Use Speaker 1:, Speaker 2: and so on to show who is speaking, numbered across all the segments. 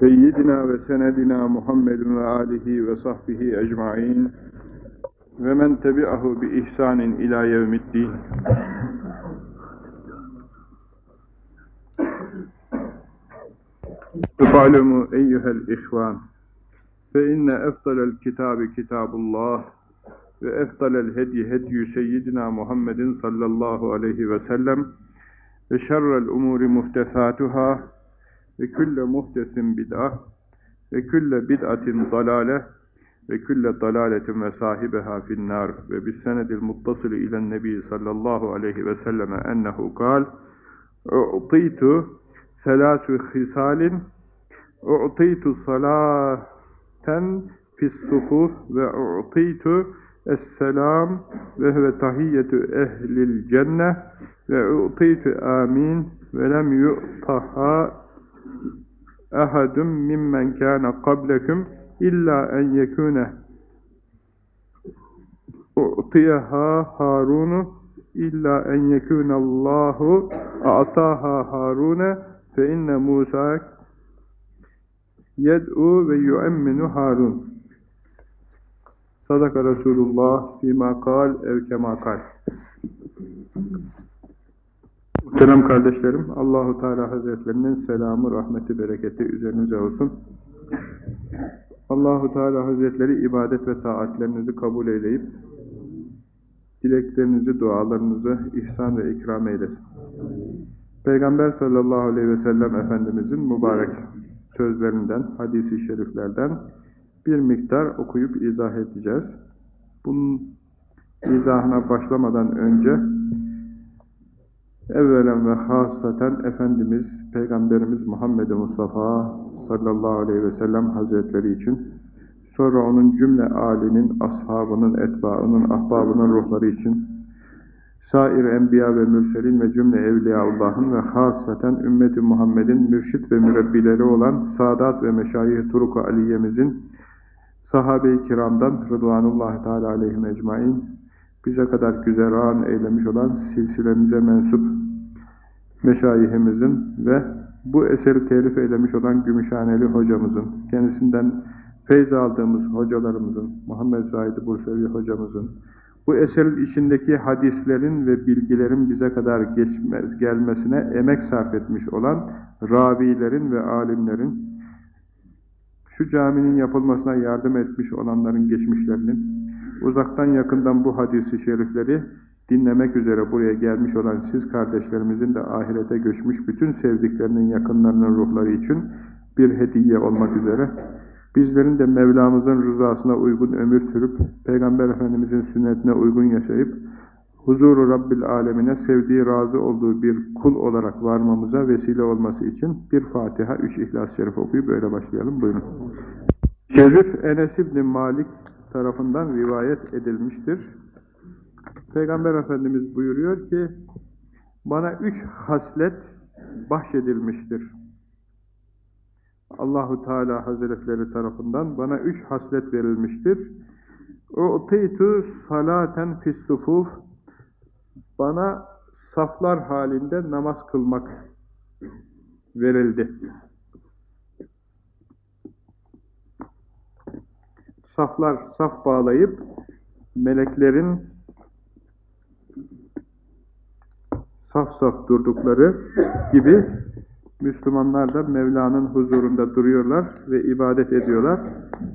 Speaker 1: سيدنا وسندنا محمد وآله وصحبه أجمعين ومن تبعه بإحسان إلى يوم الدين. تعلموا أيها الإخوان فإن أفضل الكتاب كتاب الله وأفضل الهدي هدي سيدنا محمد صلى الله عليه وسلم وشر الأمور مهتساتها ve külle muhtesin bid'ah ve külle bid'atin dalale ve külle dalaletin ve sahibeha finnâr ve bis senedil muttasili ilen nebi sallallahu aleyhi ve selleme ennehu kal u'titu selâsü hisalin u'titu salâten fis-sufuf ve u'titu es-selam ve huve tahiyyetu ehlil cenne ve u'titu amin ve lem yu'taha ahadun mimmen kana qablakum illa en yekune. U'tiyaha Harunu illa en yekune Allahu a'taha Harune fe inne Musa yed'u ve yu'emminu Harun. Sadaka Resulullah fîmâ kal ev kemâ kal Muhterem kardeşlerim, Allahu Teala Hazretlerinin selamı, rahmeti, bereketi üzerinize olsun. Allahu Teala Hazretleri ibadet ve taatlerinizi kabul eyleyip dileklerinizi, dualarınızı ihsan ve ikram eylesin. Peygamber sallallahu aleyhi ve sellem Efendimizin mübarek sözlerinden, hadisi şeriflerden bir miktar okuyup izah edeceğiz. Bunun izahına başlamadan önce evvelen ve hasaten Efendimiz, Peygamberimiz Muhammed Mustafa sallallahu aleyhi ve sellem Hazretleri için, sonra onun cümle âlinin, ashabının, etbaının, ahbabının ruhları için, sair enbiya ve mürselin ve cümle evliyaullahın ve hasaten ümmeti Muhammed'in mürşit ve mürebbileri olan Sadat ve Meşayih Turuk-u Aliye'mizin sahabe-i kiramdan Rıdvanullahi Teala aleyhim ecmain bize kadar güzeran eylemiş olan silsilemize mensup meşayihimizin ve bu eseri telif eylemiş olan Gümüşhaneli hocamızın, kendisinden feyz aldığımız hocalarımızın, Muhammed Said Bursevi hocamızın, bu eserin içindeki hadislerin ve bilgilerin bize kadar geçmez, gelmesine emek sarf etmiş olan ravilerin ve alimlerin, şu caminin yapılmasına yardım etmiş olanların geçmişlerinin, uzaktan yakından bu hadisi şerifleri dinlemek üzere buraya gelmiş olan siz kardeşlerimizin de ahirete göçmüş bütün sevdiklerinin, yakınlarının ruhları için bir hediye olmak üzere bizlerin de Mevlamızın rızasına uygun ömür sürüp Peygamber Efendimizin sünnetine uygun yaşayıp huzuru Rabbil alemine sevdiği, razı olduğu bir kul olarak varmamıza vesile olması için bir Fatiha, üç İhlas-ı Şerif okuyup böyle başlayalım. Buyurun. Şerif Enes İbni Malik tarafından rivayet edilmiştir. Peygamber Efendimiz buyuruyor ki, bana üç haslet bahşedilmiştir. Allahu Teala Hazretleri tarafından bana üç haslet verilmiştir. U'titu salaten fistufuf bana saflar halinde namaz kılmak verildi. Saflar, saf bağlayıp meleklerin saf saf durdukları gibi Müslümanlar da Mevla'nın huzurunda duruyorlar ve ibadet ediyorlar.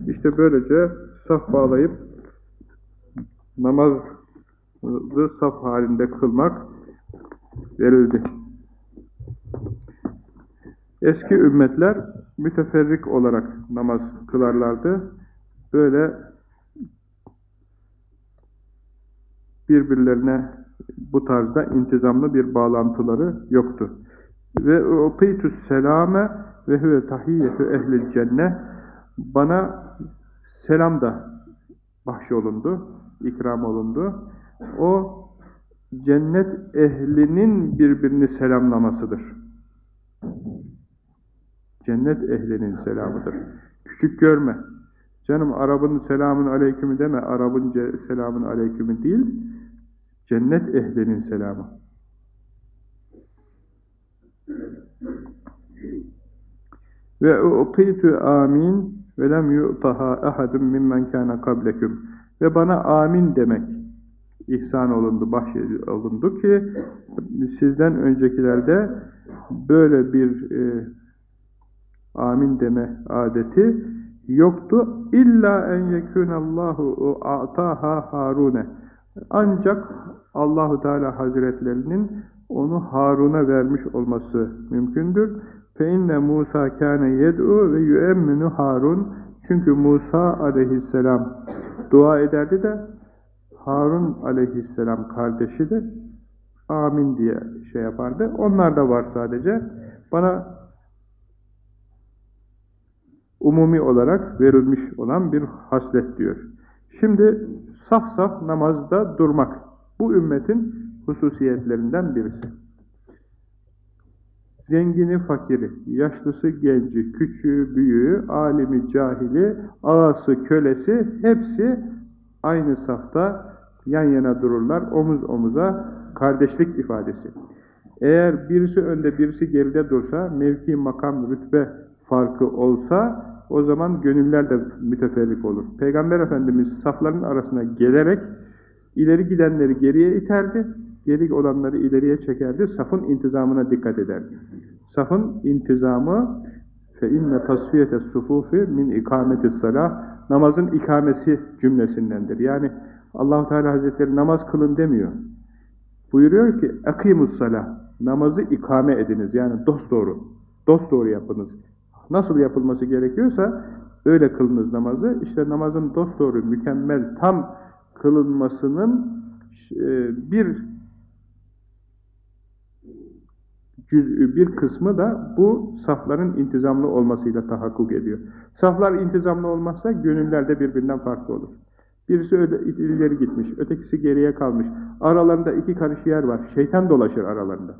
Speaker 1: İşte böylece saf bağlayıp namazı saf halinde kılmak verildi. Eski ümmetler müteferrik olarak namaz kılarlardı. Böyle birbirlerine bu tarzda intizamlı bir bağlantıları yoktu. Ve u'tîtü selâme ve huve tahiyyetu ehlil cenne bana selam da bahşolundu, ikram olundu. O cennet ehlinin birbirini selamlamasıdır. Cennet ehlinin selamıdır. Küçük görme. Canım Arap'ın selamun aleykümü deme, Arap'ın selamun aleykümü değil, cennet ehlinin selamı. Ve u'titu amin ve lem yu'taha ahadun mimmen kana kablekum. Ve bana amin demek ihsan olundu, bahşedildi ki sizden öncekilerde böyle bir e, amin deme adeti yoktu. İlla en yekunallahu a'taha Harune. Ancak Allahu Teala Hazretlerinin onu Harun'a vermiş olması mümkündür. Fe inne Musa kâne yed'u ve yu'emminu Harun. Çünkü Musa aleyhisselam dua ederdi de Harun aleyhisselam kardeşi de amin diye şey yapardı. Onlar da var sadece. Bana umumi olarak verilmiş olan bir haslet diyor. Şimdi saf saf namazda durmak. Bu ümmetin hususiyetlerinden birisi. Zengini, fakiri, yaşlısı, genci, küçüğü, büyüğü, alimi, cahili, ağası, kölesi hepsi aynı safta yan yana dururlar, omuz omuza kardeşlik ifadesi. Eğer birisi önde, birisi geride dursa, mevki, makam, rütbe farkı olsa, o zaman gönüller de müteferrik olur. Peygamber Efendimiz safların arasına gelerek, ileri gidenleri geriye iterdi, geri olanları ileriye çekerdi, safın intizamına dikkat ederdi. Safın intizamı, inne tasfiyete sufufi min ikameti salah, namazın ikamesi cümlesindendir. Yani allah Teala Hazretleri namaz kılın demiyor. Buyuruyor ki, akimus salah, namazı ikame ediniz, yani dosdoğru, dosdoğru yapınız. Nasıl yapılması gerekiyorsa, öyle kılınız namazı. İşte namazın dosdoğru, mükemmel, tam kılınmasının e, bir bir kısmı da bu safların intizamlı olmasıyla tahakkuk ediyor. Saflar intizamlı olmazsa gönüller de birbirinden farklı olur. Birisi ileri gitmiş, ötekisi geriye kalmış. Aralarında iki karış yer var. Şeytan dolaşır aralarında.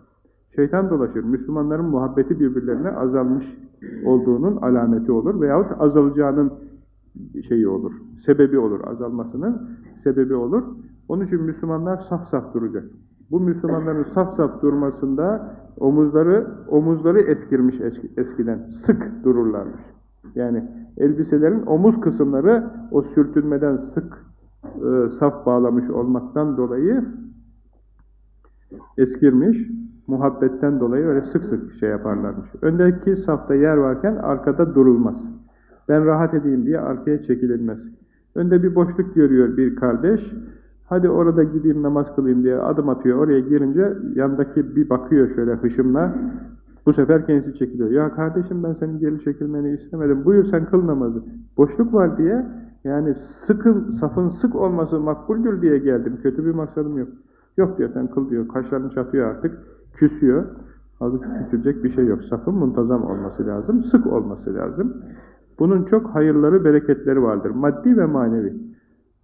Speaker 1: Şeytan dolaşır. Müslümanların muhabbeti birbirlerine azalmış olduğunun alameti olur veyahut azalacağının şeyi olur. Sebebi olur. Azalmasının sebebi olur. Onun için Müslümanlar saf saf duracak. Bu Müslümanların saf saf durmasında omuzları omuzları eskirmiş eskiden. Sık dururlarmış. Yani elbiselerin omuz kısımları o sürtünmeden sık e, saf bağlamış olmaktan dolayı eskirmiş. Muhabbetten dolayı öyle sık sık şey yaparlarmış. Öndeki safta yer varken arkada durulmaz. Ben rahat edeyim diye arkaya çekililmez. Önde bir boşluk görüyor bir kardeş. Hadi orada gideyim namaz kılayım diye adım atıyor. Oraya girince yandaki bir bakıyor şöyle hışımla. Bu sefer kendisi çekiliyor. Ya kardeşim ben senin geri çekilmeni istemedim. Buyur sen kıl namazı. Boşluk var diye yani sıkın, safın sık olması makbuldür diye geldim. Kötü bir maksadım yok. Yok diyor sen kıl diyor. Kaşlarını çatıyor artık. Küsüyor. Halbuki küsülecek bir şey yok. Safın muntazam olması lazım. Sık olması lazım. Bunun çok hayırları, bereketleri vardır. Maddi ve manevi.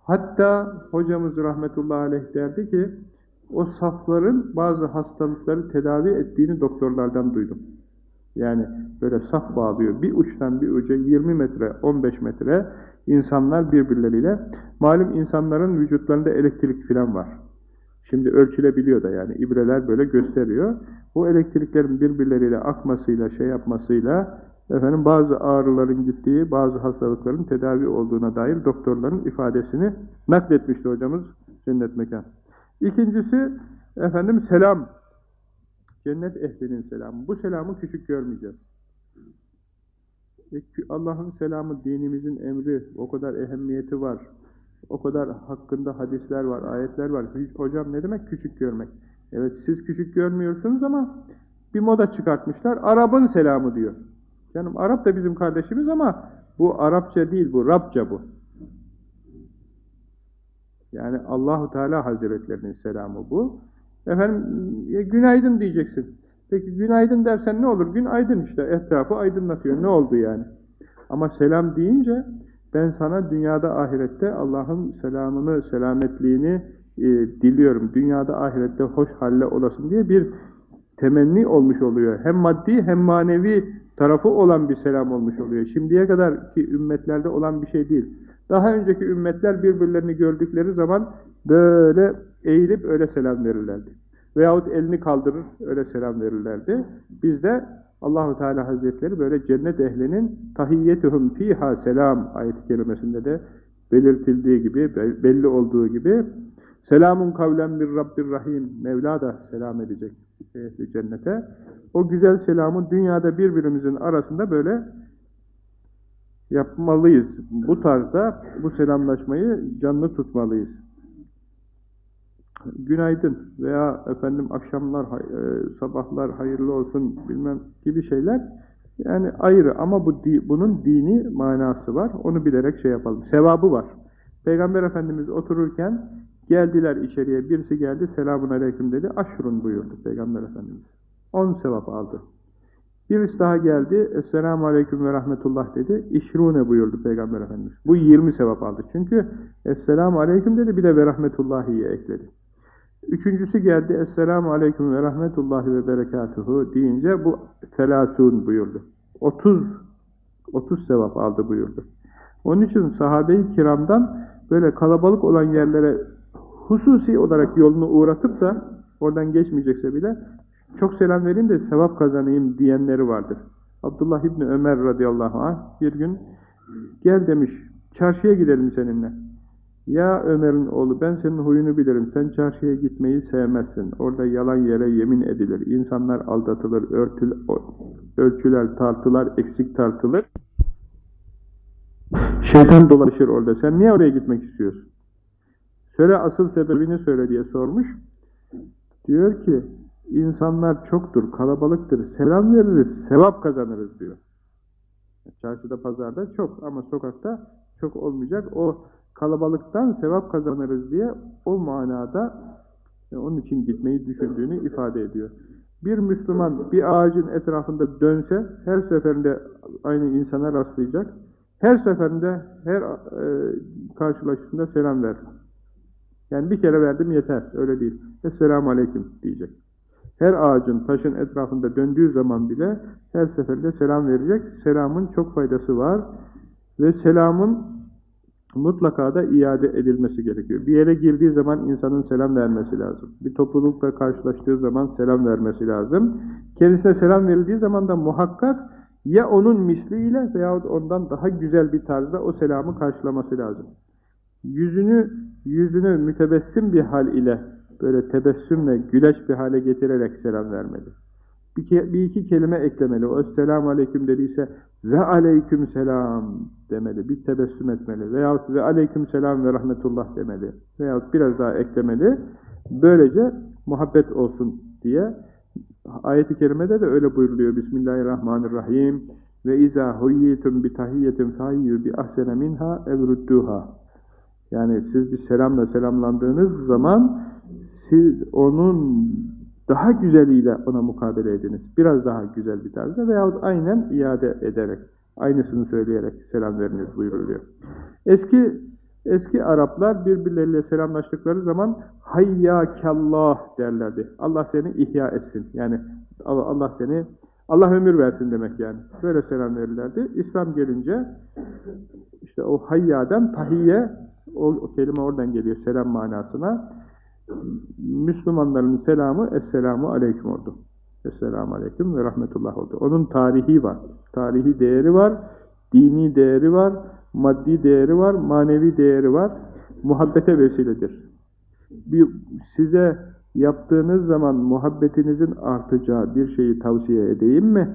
Speaker 1: Hatta hocamız rahmetullahi aleyh derdi ki o safların bazı hastalıkları tedavi ettiğini doktorlardan duydum. Yani böyle saf bağlıyor. Bir uçtan bir uca 20 metre, 15 metre insanlar birbirleriyle. Malum insanların vücutlarında elektrik falan var. Şimdi ölçülebiliyor da yani ibreler böyle gösteriyor. Bu elektriklerin birbirleriyle akmasıyla, şey yapmasıyla efendim bazı ağrıların gittiği, bazı hastalıkların tedavi olduğuna dair doktorların ifadesini nakletmişti hocamız cennet mekan. İkincisi efendim selam. Cennet ehlinin selamı. Bu selamı küçük görmeyeceğiz. E, Allah'ın selamı, dinimizin emri, o kadar ehemmiyeti var. O kadar hakkında hadisler var, ayetler var. Hocam ne demek küçük görmek? Evet siz küçük görmüyorsunuz ama bir moda çıkartmışlar. Arap'ın selamı diyor. Canım Arap da bizim kardeşimiz ama bu Arapça değil bu, Rabça bu. Yani Allahu Teala Hazretlerinin selamı bu. Efendim ya günaydın diyeceksin. Peki günaydın dersen ne olur? Gün aydın işte etrafı aydınlatıyor. Ne oldu yani? Ama selam deyince ben sana dünyada ahirette Allah'ın selamını, selametliğini e, diliyorum. Dünyada ahirette hoş halle olasın diye bir temenni olmuş oluyor. Hem maddi hem manevi tarafı olan bir selam olmuş oluyor. Şimdiye kadar ki ümmetlerde olan bir şey değil. Daha önceki ümmetler birbirlerini gördükleri zaman böyle eğilip öyle selam verirlerdi. Veyahut elini kaldırır öyle selam verirlerdi. Biz de Allahu Teala Hazretleri böyle cennet ehlinin tahiyyetuhum fiha selam ayet-i kerimesinde de belirtildiği gibi, belli olduğu gibi selamun kavlen bir Rabbir Rahim Mevla da selam edecek ehli cennete. O güzel selamı dünyada birbirimizin arasında böyle yapmalıyız. Bu tarzda bu selamlaşmayı canlı tutmalıyız. Günaydın veya efendim akşamlar, e, sabahlar hayırlı olsun bilmem gibi şeyler yani ayrı ama bu bunun dini manası var. Onu bilerek şey yapalım. Sevabı var. Peygamber Efendimiz otururken geldiler içeriye. Birisi geldi selamun aleyküm dedi. Aşrun buyurdu Peygamber Efendimiz. On sevap aldı. Birisi daha geldi. Esselamu Aleyküm ve Rahmetullah dedi. İşrune buyurdu Peygamber Efendimiz. Bu 20 sevap aldı. Çünkü Esselamu Aleyküm dedi bir de ve Rahmetullahi'yi ekledi. Üçüncüsü geldi. Esselamu Aleyküm ve Rahmetullahi ve Berekatuhu deyince bu selasun buyurdu. 30 30 sevap aldı buyurdu. Onun için sahabe-i kiramdan böyle kalabalık olan yerlere hususi olarak yolunu uğratıp da oradan geçmeyecekse bile çok selam vereyim de sevap kazanayım diyenleri vardır. Abdullah İbni Ömer radıyallahu anh bir gün gel demiş çarşıya gidelim seninle. Ya Ömer'in oğlu ben senin huyunu bilirim. Sen çarşıya gitmeyi sevmezsin. Orada yalan yere yemin edilir. İnsanlar aldatılır, örtül, ölçüler tartılar, eksik tartılır. Şeytan dolaşır orada. Sen niye oraya gitmek istiyorsun? Söyle asıl sebebini söyle diye sormuş. Diyor ki insanlar çoktur, kalabalıktır. Selam veririz, sevap kazanırız diyor. Çarşıda, pazarda çok ama sokakta çok olmayacak. O kalabalıktan sevap kazanırız diye o manada e, onun için gitmeyi düşündüğünü ifade ediyor. Bir Müslüman bir ağacın etrafında dönse her seferinde aynı insana rastlayacak. Her seferinde her e, karşılaştığında selam ver. Yani bir kere verdim yeter. Öyle değil. Esselamu Aleyküm diyecek. Her ağacın, taşın etrafında döndüğü zaman bile her seferinde selam verecek. Selamın çok faydası var. Ve selamın mutlaka da iade edilmesi gerekiyor. Bir yere girdiği zaman insanın selam vermesi lazım. Bir toplulukla karşılaştığı zaman selam vermesi lazım. Kendisine selam verildiği zaman da muhakkak ya onun misliyle veyahut ondan daha güzel bir tarzda o selamı karşılaması lazım. Yüzünü yüzünü mütebessim bir hal ile böyle tebessümle güleç bir hale getirerek selam vermeli. Bir, bir iki kelime eklemeli. O selamu aleyküm dediyse ve aleyküm selam demeli. Bir tebessüm etmeli. Veyahut ve aleyküm selam ve rahmetullah demeli. Veyahut biraz daha eklemeli. Böylece muhabbet olsun diye ayet-i kerimede de öyle buyuruluyor. Bismillahirrahmanirrahim. Ve izâ huyyitum bi tahiyyetin bi ahsene minha evrudduha. Yani siz bir selamla selamlandığınız zaman siz onun daha güzeliyle ona mukabele ediniz. Biraz daha güzel bir tarzda veyahut aynen iade ederek, aynısını söyleyerek selam veriniz buyuruluyor. Eski eski Araplar birbirleriyle selamlaştıkları zaman hayyakallah derlerdi. Allah seni ihya etsin. Yani Allah seni Allah ömür versin demek yani. Böyle selam verirlerdi. İslam gelince işte o hayyadan tahiyye o, o kelime oradan geliyor selam manasına. Müslümanların selamı Esselamu Aleyküm oldu. Esselamu Aleyküm ve Rahmetullah oldu. Onun tarihi var. Tarihi değeri var. Dini değeri var. Maddi değeri var. Manevi değeri var. Muhabbete vesiledir. Bir, size yaptığınız zaman muhabbetinizin artacağı bir şeyi tavsiye edeyim mi?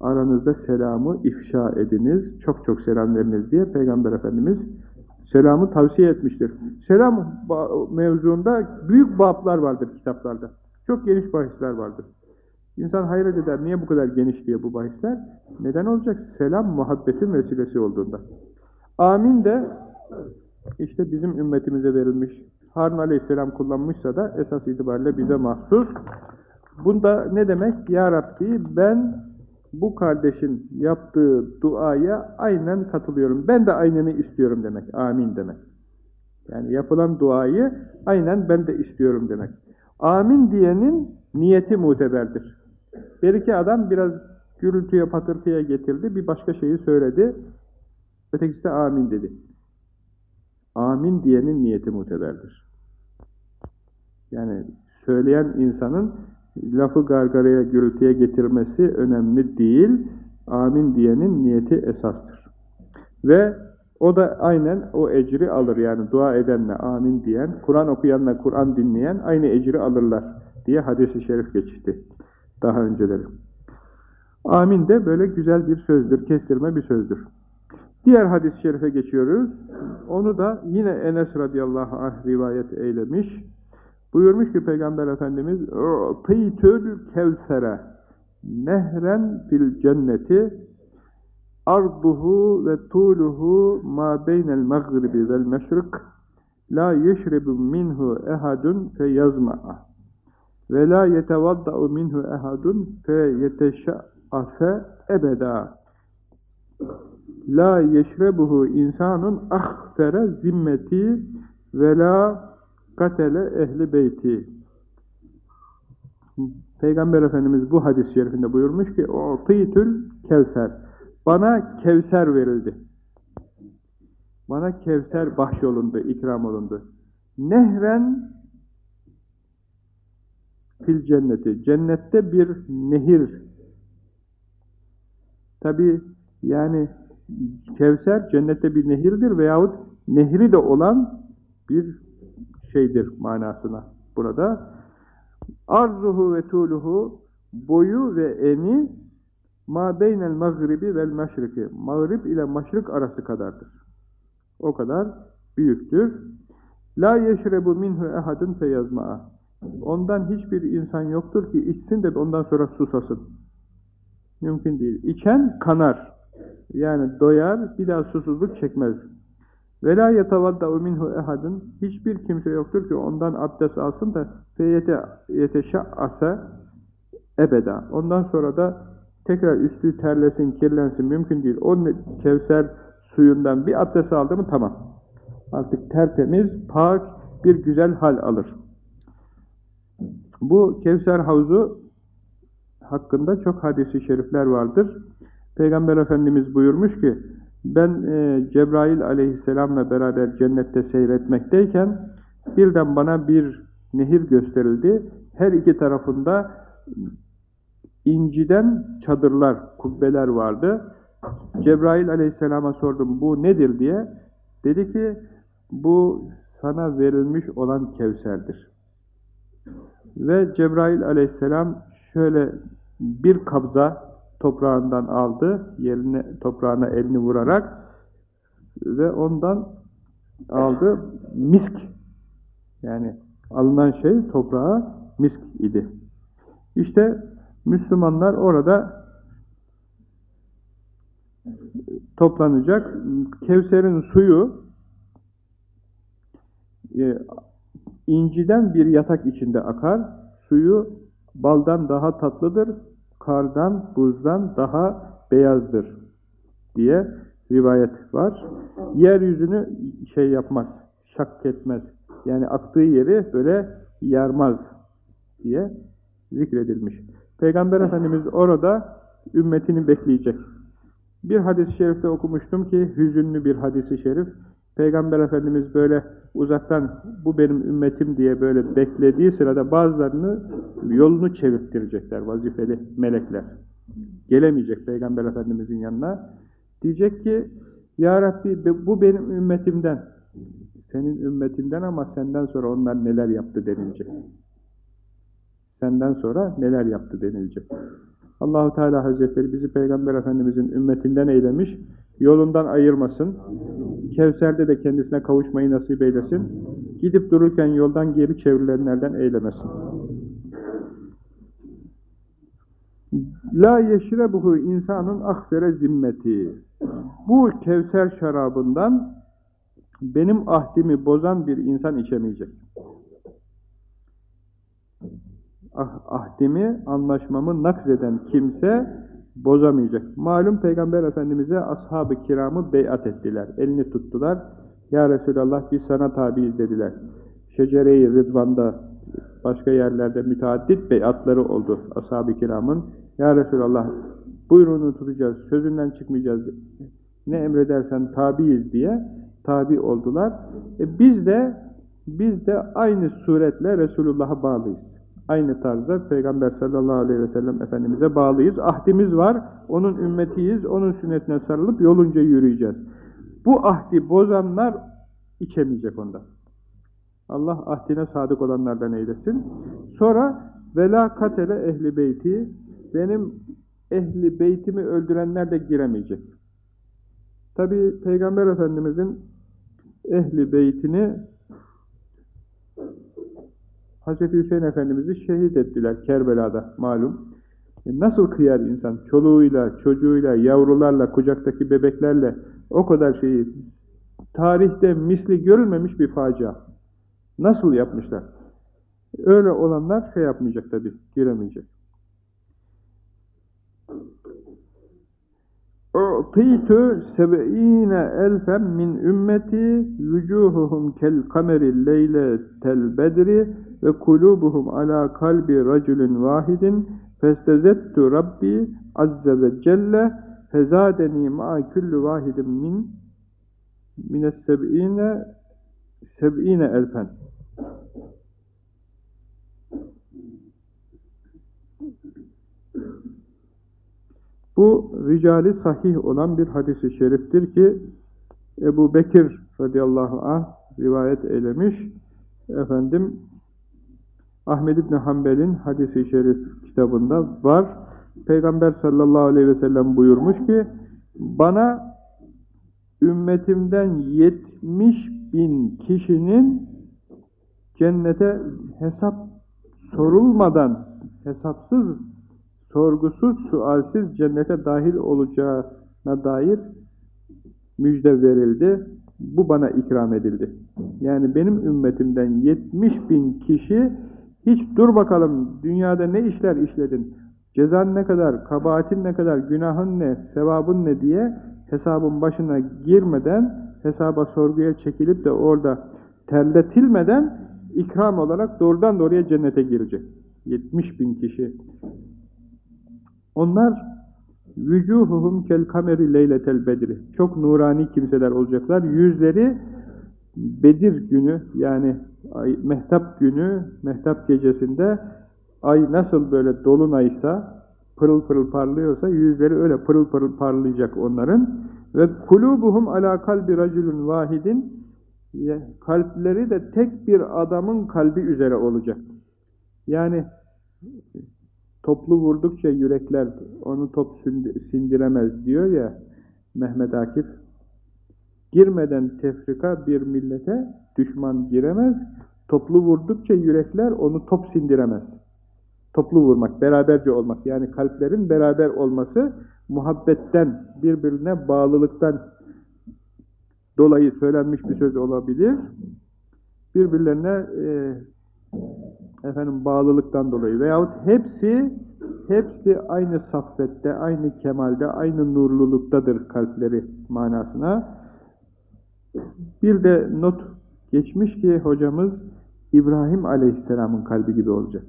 Speaker 1: Aranızda selamı ifşa ediniz. Çok çok selam veriniz diye Peygamber Efendimiz selamı tavsiye etmiştir. Selam mevzuunda büyük bablar vardır kitaplarda. Çok geniş bahisler vardır. İnsan hayret eder. Niye bu kadar geniş diye bu bahisler? Neden olacak? Selam muhabbetin vesilesi olduğunda. Amin de işte bizim ümmetimize verilmiş. Harun aleyhisselam kullanmışsa da esas itibariyle bize mahsus. Bunda ne demek? Ya Rabbi ben bu kardeşin yaptığı duaya aynen katılıyorum. Ben de aynını istiyorum demek. Amin demek. Yani yapılan duayı aynen ben de istiyorum demek. Amin diyenin niyeti muteberdir. Bir iki adam biraz gürültüye patırtıya getirdi. Bir başka şeyi söyledi. Ötekisi de amin dedi. Amin diyenin niyeti muteberdir. Yani söyleyen insanın lafı gargaraya, gürültüye getirmesi önemli değil. Amin diyenin niyeti esastır. Ve o da aynen o ecri alır. Yani dua edenle amin diyen, Kur'an okuyanla Kur'an dinleyen aynı ecri alırlar diye hadis-i şerif geçti daha önceleri. Amin de böyle güzel bir sözdür, kestirme bir sözdür. Diğer hadis-i şerife geçiyoruz. Onu da yine Enes radıyallahu anh rivayet eylemiş. Buyurmuş ki Peygamber Efendimiz "U'titül kevsere nehren fil cenneti arduhu ve tuluhu ma beynel mağribi vel meşrik la yeşribu minhu ehadun fe yazma'a ve la yetevadda'u minhu ehadun fe yeteşa'afe ebeda la yeşrebuhu insanun ahfere zimmeti ve la katele ehli beyti. Peygamber Efendimiz bu hadis-i şerifinde buyurmuş ki o tıytül kevser. Bana kevser verildi. Bana kevser bahşolundu, ikram olundu. Nehren fil cenneti. Cennette bir nehir. Tabi yani Kevser cennette bir nehirdir veyahut nehri de olan bir şeydir manasına burada. Arzuhu ve tuluhu boyu ve eni ma beynel mağribi vel meşriki mağrib ile maşrik arası kadardır. O kadar büyüktür. La yeşrebu minhu ehadun feyazma'a Ondan hiçbir insan yoktur ki içsin de ondan sonra susasın. Mümkün değil. İçen kanar. Yani doyar, bir daha susuzluk çekmez. Ve la yetavadda'u minhu. Hiçbir kimse yoktur ki ondan abdest alsın da feyete yeteşa'asa ebeda. Ondan sonra da tekrar üstü terlesin, kirlensin mümkün değil. O kevser suyundan bir abdest aldı mı tamam. Artık tertemiz, pak bir güzel hal alır. Bu Kevser Havzu hakkında çok hadisi şerifler vardır. Peygamber Efendimiz buyurmuş ki ben e, Cebrail aleyhisselamla beraber cennette seyretmekteyken, birden bana bir nehir gösterildi. Her iki tarafında inciden çadırlar, kubbeler vardı. Cebrail aleyhisselama sordum, bu nedir diye. Dedi ki, bu sana verilmiş olan Kevser'dir. Ve Cebrail aleyhisselam şöyle bir kabza toprağından aldı, yerine toprağına elini vurarak ve ondan aldı misk. Yani alınan şey toprağa misk idi. İşte Müslümanlar orada toplanacak. Kevser'in suyu e, inciden bir yatak içinde akar. Suyu baldan daha tatlıdır kardan, buzdan daha beyazdır diye rivayet var. Yeryüzünü şey yapmaz, şak etmez. Yani aktığı yeri böyle yarmaz diye zikredilmiş. Peygamber Efendimiz orada ümmetini bekleyecek. Bir hadis-i şerifte okumuştum ki hüzünlü bir hadisi şerif. Peygamber Efendimiz böyle uzaktan bu benim ümmetim diye böyle beklediği sırada bazılarını yolunu çevirttirecekler vazifeli melekler. Gelemeyecek Peygamber Efendimizin yanına. Diyecek ki Ya Rabbi bu benim ümmetimden. Senin ümmetinden ama senden sonra onlar neler yaptı denilecek. Senden sonra neler yaptı denilecek. Allahu Teala Hazretleri bizi Peygamber Efendimizin ümmetinden eylemiş, yolundan ayırmasın. Kevser'de de kendisine kavuşmayı nasip eylesin. Gidip dururken yoldan geri çevrilenlerden eylemesin. La yeşrebuhu insanun ahsere zimmeti. Bu Kevser şarabından benim ahdimi bozan bir insan içemeyecek. Ah, ahdimi, anlaşmamı nakzeden kimse bozamayacak. Malum Peygamber Efendimiz'e ashab-ı kiramı beyat ettiler. Elini tuttular. Ya Resulallah biz sana tabiiz dediler. Şecere-i Rıdvan'da başka yerlerde müteaddit beyatları oldu ashab-ı kiramın. Ya Resulallah buyruğunu tutacağız, sözünden çıkmayacağız. Ne emredersen tabiiz diye tabi oldular. E biz de biz de aynı suretle Resulullah'a bağlıyız. Aynı tarzda Peygamber sallallahu aleyhi ve sellem Efendimiz'e bağlıyız. Ahdimiz var, onun ümmetiyiz, onun sünnetine sarılıp yolunca yürüyeceğiz. Bu ahdi bozanlar içemeyecek ondan. Allah ahdine sadık olanlardan eylesin. Sonra vela katele ehli beyti benim ehli beytimi öldürenler de giremeyecek. Tabi Peygamber Efendimizin ehli beytini Hz. Hüseyin Efendimiz'i şehit ettiler Kerbela'da malum. E nasıl kıyar insan? Çoluğuyla, çocuğuyla, yavrularla, kucaktaki bebeklerle o kadar şeyi tarihte misli görülmemiş bir facia. Nasıl yapmışlar? Öyle olanlar şey yapmayacak tabi, giremeyecek. U'tîtü seb'îne elfen min ümmeti vücuhuhum kel kameri leyle tel bedri ve kulubuhum ala kalbi raculun vahidin. Festezettu rabbi azze ve celle fezadeni ma'a kullu vahidin min mines seb'ine seb'ine elfen Bu ricali sahih olan bir hadisi şeriftir ki Ebu Bekir radıyallahu anh rivayet eylemiş. Efendim Ahmed İbni Hanbel'in hadisi şerif kitabında var. Peygamber sallallahu aleyhi ve sellem buyurmuş ki bana ümmetimden 70 bin kişinin cennete hesap sorulmadan, hesapsız sorgusuz, sualsiz cennete dahil olacağına dair müjde verildi. Bu bana ikram edildi. Yani benim ümmetimden 70 bin kişi hiç dur bakalım dünyada ne işler işledin, cezan ne kadar, kabahatin ne kadar, günahın ne, sevabın ne diye hesabın başına girmeden, hesaba sorguya çekilip de orada terletilmeden ikram olarak doğrudan doğruya cennete girecek. 70 bin kişi. Onlar vücuhuhum kel kameri leyletel bedri. Çok nurani kimseler olacaklar. Yüzleri Bedir günü yani ay, mehtap günü, mehtap gecesinde ay nasıl böyle dolunaysa, pırıl pırıl parlıyorsa yüzleri öyle pırıl pırıl parlayacak onların. Ve kulubuhum ala kalbi raculun vahidin kalpleri de tek bir adamın kalbi üzere olacak. Yani Toplu vurdukça yürekler onu top sindiremez diyor ya Mehmet Akif. Girmeden tefrika bir millete düşman giremez. Toplu vurdukça yürekler onu top sindiremez. Toplu vurmak, beraberce olmak. Yani kalplerin beraber olması muhabbetten, birbirine bağlılıktan dolayı söylenmiş bir söz olabilir. Birbirlerine e, efendim bağlılıktan dolayı veyahut hepsi hepsi aynı saffette, aynı kemalde, aynı nurluluktadır kalpleri manasına. Bir de not geçmiş ki hocamız İbrahim Aleyhisselam'ın kalbi gibi olacak.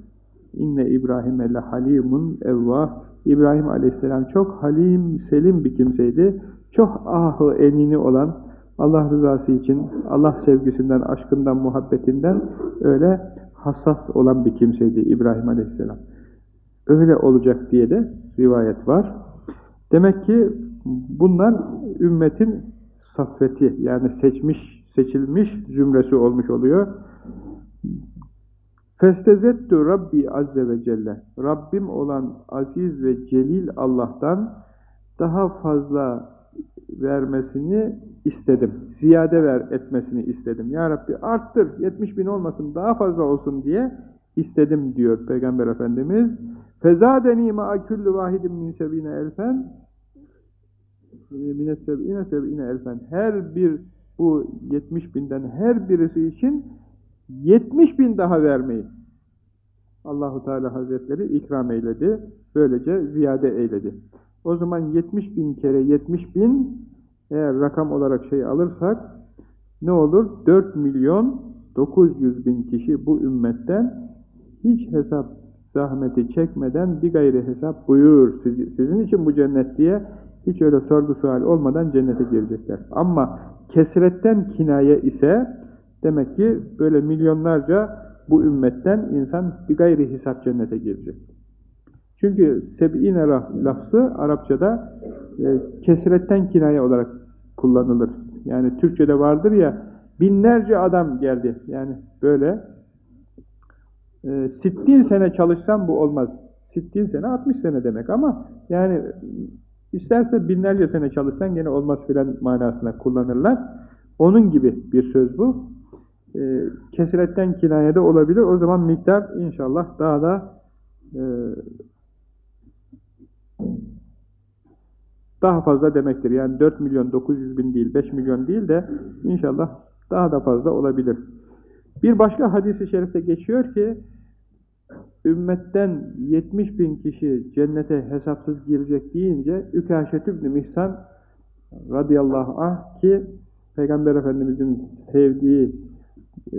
Speaker 1: İnne İbrahim elle halimun evvah. İbrahim Aleyhisselam çok halim, selim bir kimseydi. Çok ahı enini olan, Allah rızası için, Allah sevgisinden, aşkından, muhabbetinden öyle hassas olan bir kimseydi İbrahim Aleyhisselam. Öyle olacak diye de rivayet var. Demek ki bunlar ümmetin saffeti yani seçmiş, seçilmiş zümresi olmuş oluyor. Festezettu Rabbi Azze ve Celle Rabbim olan aziz ve celil Allah'tan daha fazla vermesini istedim. Ziyade ver etmesini istedim. Ya Rabbi arttır, 70 bin olmasın, daha fazla olsun diye istedim diyor Peygamber Efendimiz. Fezadeni ma'a kullu vahidin min sebine elfen mine sebine sebine elfen her bir bu 70 binden her birisi için 70 bin daha vermeyi Allahu Teala Hazretleri ikram eyledi. Böylece ziyade eyledi. O zaman 70 bin kere 70 bin eğer rakam olarak şey alırsak ne olur? 4 milyon 900 bin kişi bu ümmetten hiç hesap zahmeti çekmeden bir gayri hesap buyurur sizin için bu cennet diye hiç öyle sorgu sual olmadan cennete girecekler. Ama kesretten kinaye ise demek ki böyle milyonlarca bu ümmetten insan bir gayri hesap cennete girecek. Çünkü seb'ine lafzı Arapçada e, kesretten kinaye olarak kullanılır. Yani Türkçe'de vardır ya binlerce adam geldi. Yani böyle e, sittin sene çalışsam bu olmaz. Sittin sene 60 sene demek ama yani isterse binlerce sene çalışsan gene olmaz filan manasına kullanırlar. Onun gibi bir söz bu. E, kesretten kinayede olabilir. O zaman miktar inşallah daha da e, daha fazla demektir. Yani 4 milyon 900 bin değil, 5 milyon değil de inşallah daha da fazla olabilir. Bir başka hadisi şerifte geçiyor ki ümmetten 70 bin kişi cennete hesapsız girecek deyince Ükaşet İbni Mihsan radıyallahu anh ki Peygamber Efendimizin sevdiği, e,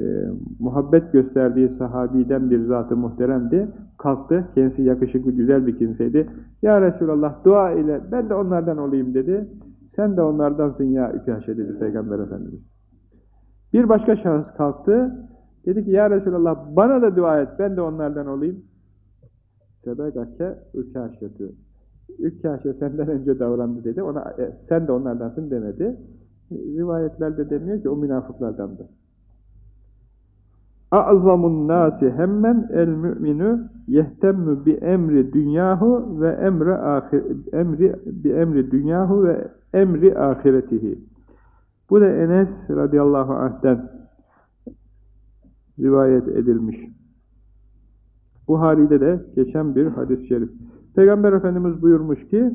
Speaker 1: muhabbet gösterdiği sahabiden bir zatı muhteremdi. Kalktı, kendisi yakışıklı, güzel bir kimseydi. Ya Resulallah dua ile ben de onlardan olayım dedi. Sen de onlardansın ya Ükaşe dedi Peygamber Efendimiz. Bir başka şahıs kalktı. Dedi ki ya Resulallah bana da dua et ben de onlardan olayım. Sebegake Ükaşetü. Ükaşe senden önce davrandı dedi. Ona e, sen de onlardansın demedi. Rivayetlerde deniyor ki o münafıklardandı. A'zamun nasi hemmen el mü'minu yehtemmu bi emri dünyahu ve emri ahir emri bi emri dünyahu ve emri ahiretihi. Bu da Enes radıyallahu anh'ten rivayet edilmiş. Buhari'de de geçen bir hadis-i şerif. Peygamber Efendimiz buyurmuş ki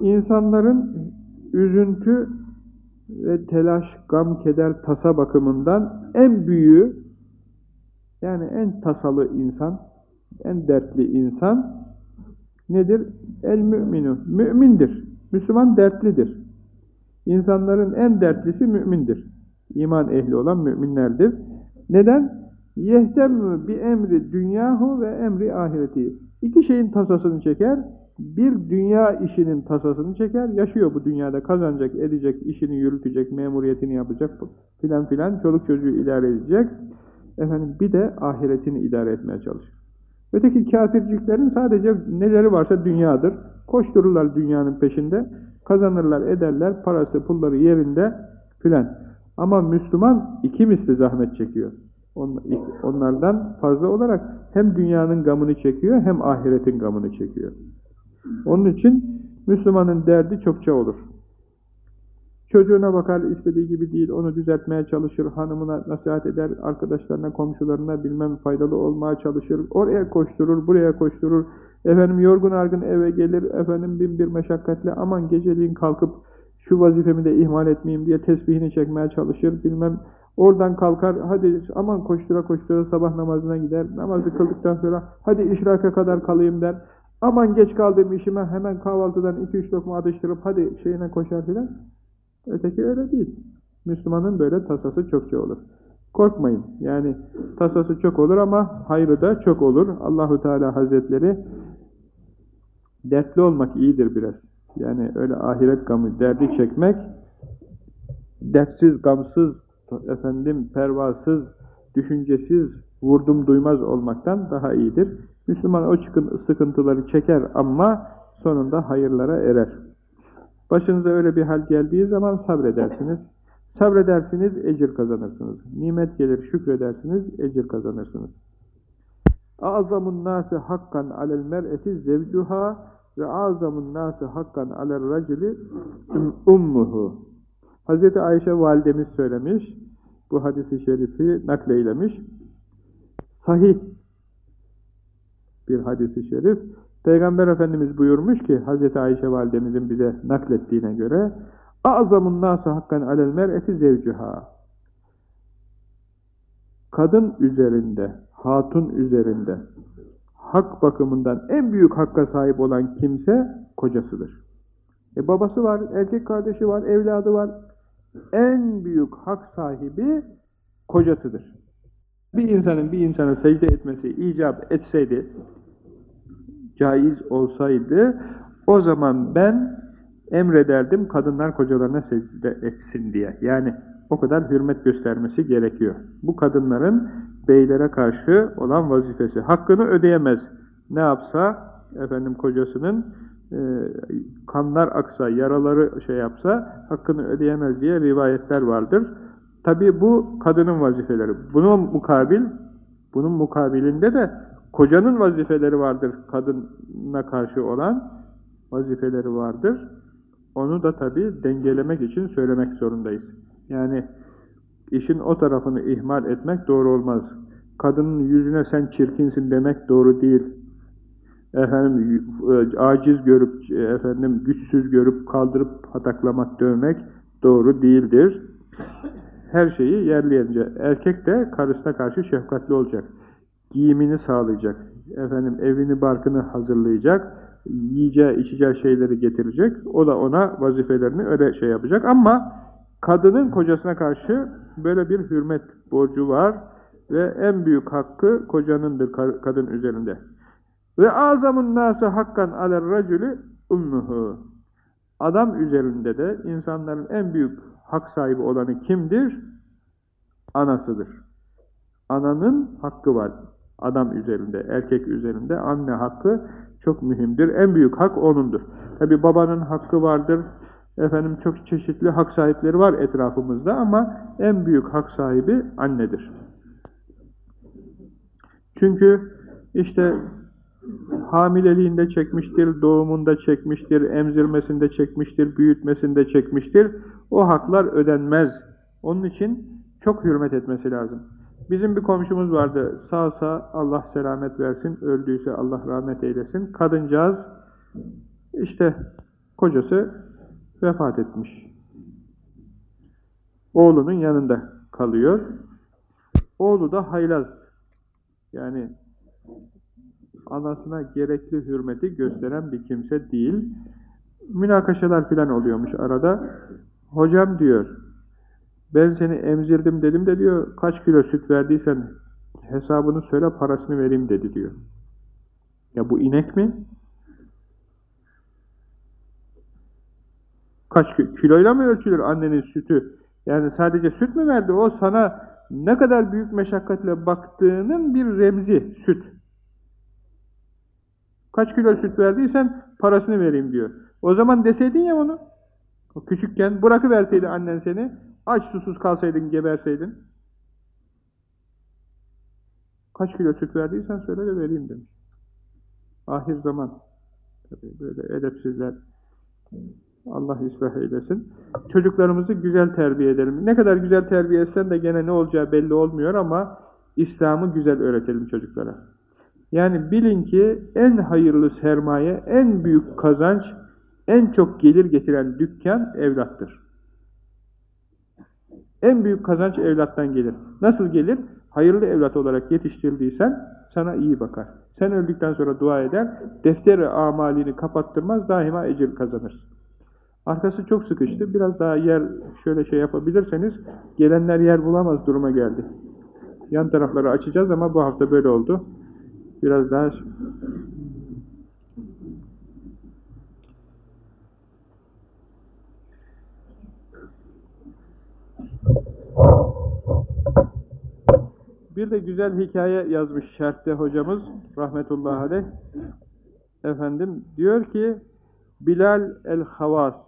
Speaker 1: insanların üzüntü ve telaş, gam, keder, tasa bakımından en büyüğü yani en tasalı insan, en dertli insan nedir? El müminu. Mümindir. Müslüman dertlidir. İnsanların en dertlisi mümindir. İman ehli olan müminlerdir. Neden? Yehtemmü bi emri dünyahu ve emri ahireti. İki şeyin tasasını çeker. Bir dünya işinin tasasını çeker. Yaşıyor bu dünyada kazanacak, edecek, işini yürütecek, memuriyetini yapacak filan filan. Çoluk çocuğu idare edecek. Efendim bir de ahiretini idare etmeye çalışır. Öteki kafirciklerin sadece neleri varsa dünyadır. Koştururlar dünyanın peşinde. Kazanırlar, ederler, parası, pulları yerinde filan. Ama Müslüman iki misli zahmet çekiyor. Onlardan fazla olarak hem dünyanın gamını çekiyor hem ahiretin gamını çekiyor. Onun için Müslümanın derdi çokça olur. Çocuğuna bakar, istediği gibi değil, onu düzeltmeye çalışır, hanımına nasihat eder, arkadaşlarına, komşularına bilmem faydalı olmaya çalışır, oraya koşturur, buraya koşturur, efendim yorgun argın eve gelir, efendim bin bir meşakkatle aman geceliğin kalkıp şu vazifemi de ihmal etmeyeyim diye tesbihini çekmeye çalışır, bilmem. Oradan kalkar, hadi aman koştura koştura sabah namazına gider, namazı kıldıktan sonra hadi işraka kadar kalayım der, aman geç kaldım işime hemen kahvaltıdan iki üç lokma atıştırıp hadi şeyine koşar filan. Öteki öyle değil. Müslümanın böyle tasası çokça olur. Korkmayın. Yani tasası çok olur ama hayrı da çok olur. Allahu Teala Hazretleri dertli olmak iyidir biraz. Yani öyle ahiret gamı, derdi çekmek, dertsiz, gamsız, efendim pervasız, düşüncesiz, vurdum duymaz olmaktan daha iyidir. Müslüman o sıkıntıları çeker ama sonunda hayırlara erer. Başınıza öyle bir hal geldiği zaman sabredersiniz. Sabredersiniz, ecir kazanırsınız. Nimet gelir, şükredersiniz, ecir kazanırsınız. Azamun nâsi hakkan alel mer'eti zevcuha ve azamun nâsi hakkan alel racili ummuhu. Hz. Ayşe validemiz söylemiş, bu hadisi şerifi nakleylemiş. Sahih bir hadisi şerif. Peygamber Efendimiz buyurmuş ki Hz. Ayşe validemizin bize naklettiğine göre azamun nâsı hakkan alel mer'eti zevcuha kadın üzerinde, hatun üzerinde hak bakımından en büyük hakka sahip olan kimse kocasıdır. E babası var, erkek kardeşi var, evladı var. En büyük hak sahibi kocasıdır. Bir insanın bir insana secde etmesi icap etseydi, caiz olsaydı, o zaman ben emrederdim kadınlar kocalarına secde etsin diye. Yani o kadar hürmet göstermesi gerekiyor. Bu kadınların beylere karşı olan vazifesi. Hakkını ödeyemez. Ne yapsa efendim kocasının e, kanlar aksa, yaraları şey yapsa hakkını ödeyemez diye rivayetler vardır. Tabi bu kadının vazifeleri. Bunun mukabil, bunun mukabilinde de kocanın vazifeleri vardır. Kadına karşı olan vazifeleri vardır. Onu da tabi dengelemek için söylemek zorundayız. Yani işin o tarafını ihmal etmek doğru olmaz. Kadının yüzüne sen çirkinsin demek doğru değil. Efendim e, aciz görüp efendim güçsüz görüp kaldırıp pataklamak, dövmek doğru değildir. Her şeyi yerleyince erkek de karısına karşı şefkatli olacak. Giyimini sağlayacak. Efendim evini barkını hazırlayacak. Yiyeceği, içeceği şeyleri getirecek. O da ona vazifelerini öyle şey yapacak ama kadının kocasına karşı böyle bir hürmet borcu var ve en büyük hakkı kocanındır kadın üzerinde. Ve azamun nâsı hakkan aler racülü ummuhu. Adam üzerinde de insanların en büyük hak sahibi olanı kimdir? Anasıdır. Ananın hakkı var. Adam üzerinde, erkek üzerinde anne hakkı çok mühimdir. En büyük hak onundur. Tabi babanın hakkı vardır. Efendim çok çeşitli hak sahipleri var etrafımızda ama en büyük hak sahibi annedir. Çünkü işte hamileliğinde çekmiştir, doğumunda çekmiştir, emzirmesinde çekmiştir, büyütmesinde çekmiştir. O haklar ödenmez. Onun için çok hürmet etmesi lazım. Bizim bir komşumuz vardı. Sağ sağ Allah selamet versin, öldüyse Allah rahmet eylesin. Kadıncağız işte kocası vefat etmiş. Oğlunun yanında kalıyor. Oğlu da haylaz. Yani anasına gerekli hürmeti gösteren bir kimse değil. Münakaşalar filan oluyormuş arada. Hocam diyor, ben seni emzirdim dedim de diyor, kaç kilo süt verdiysen hesabını söyle parasını vereyim dedi diyor. Ya bu inek mi? Kaç kiloyla mı ölçülür annenin sütü? Yani sadece süt mü verdi? O sana ne kadar büyük meşakkatle baktığının bir remzi, süt. Kaç kilo süt verdiysen parasını vereyim diyor. O zaman deseydin ya onu. O küçükken bırakıverseydi annen seni. Aç susuz kalsaydın, geberseydin. Kaç kilo süt verdiysen söyle de vereyim demiş. Ahir zaman. Tabii böyle edepsizler. Allah ıslah eylesin. Çocuklarımızı güzel terbiye edelim. Ne kadar güzel terbiye etsen de gene ne olacağı belli olmuyor ama İslam'ı güzel öğretelim çocuklara. Yani bilin ki en hayırlı sermaye, en büyük kazanç, en çok gelir getiren dükkan evlattır. En büyük kazanç evlattan gelir. Nasıl gelir? Hayırlı evlat olarak yetiştirdiysen sana iyi bakar. Sen öldükten sonra dua eder, defteri amalini kapattırmaz, daima ecir kazanırsın. Arkası çok sıkıştı. Biraz daha yer şöyle şey yapabilirseniz gelenler yer bulamaz duruma geldi. Yan tarafları açacağız ama bu hafta böyle oldu. Biraz daha Bir de güzel hikaye yazmış şerhte hocamız rahmetullahi aleyh. Efendim diyor ki Bilal el-Havas'tan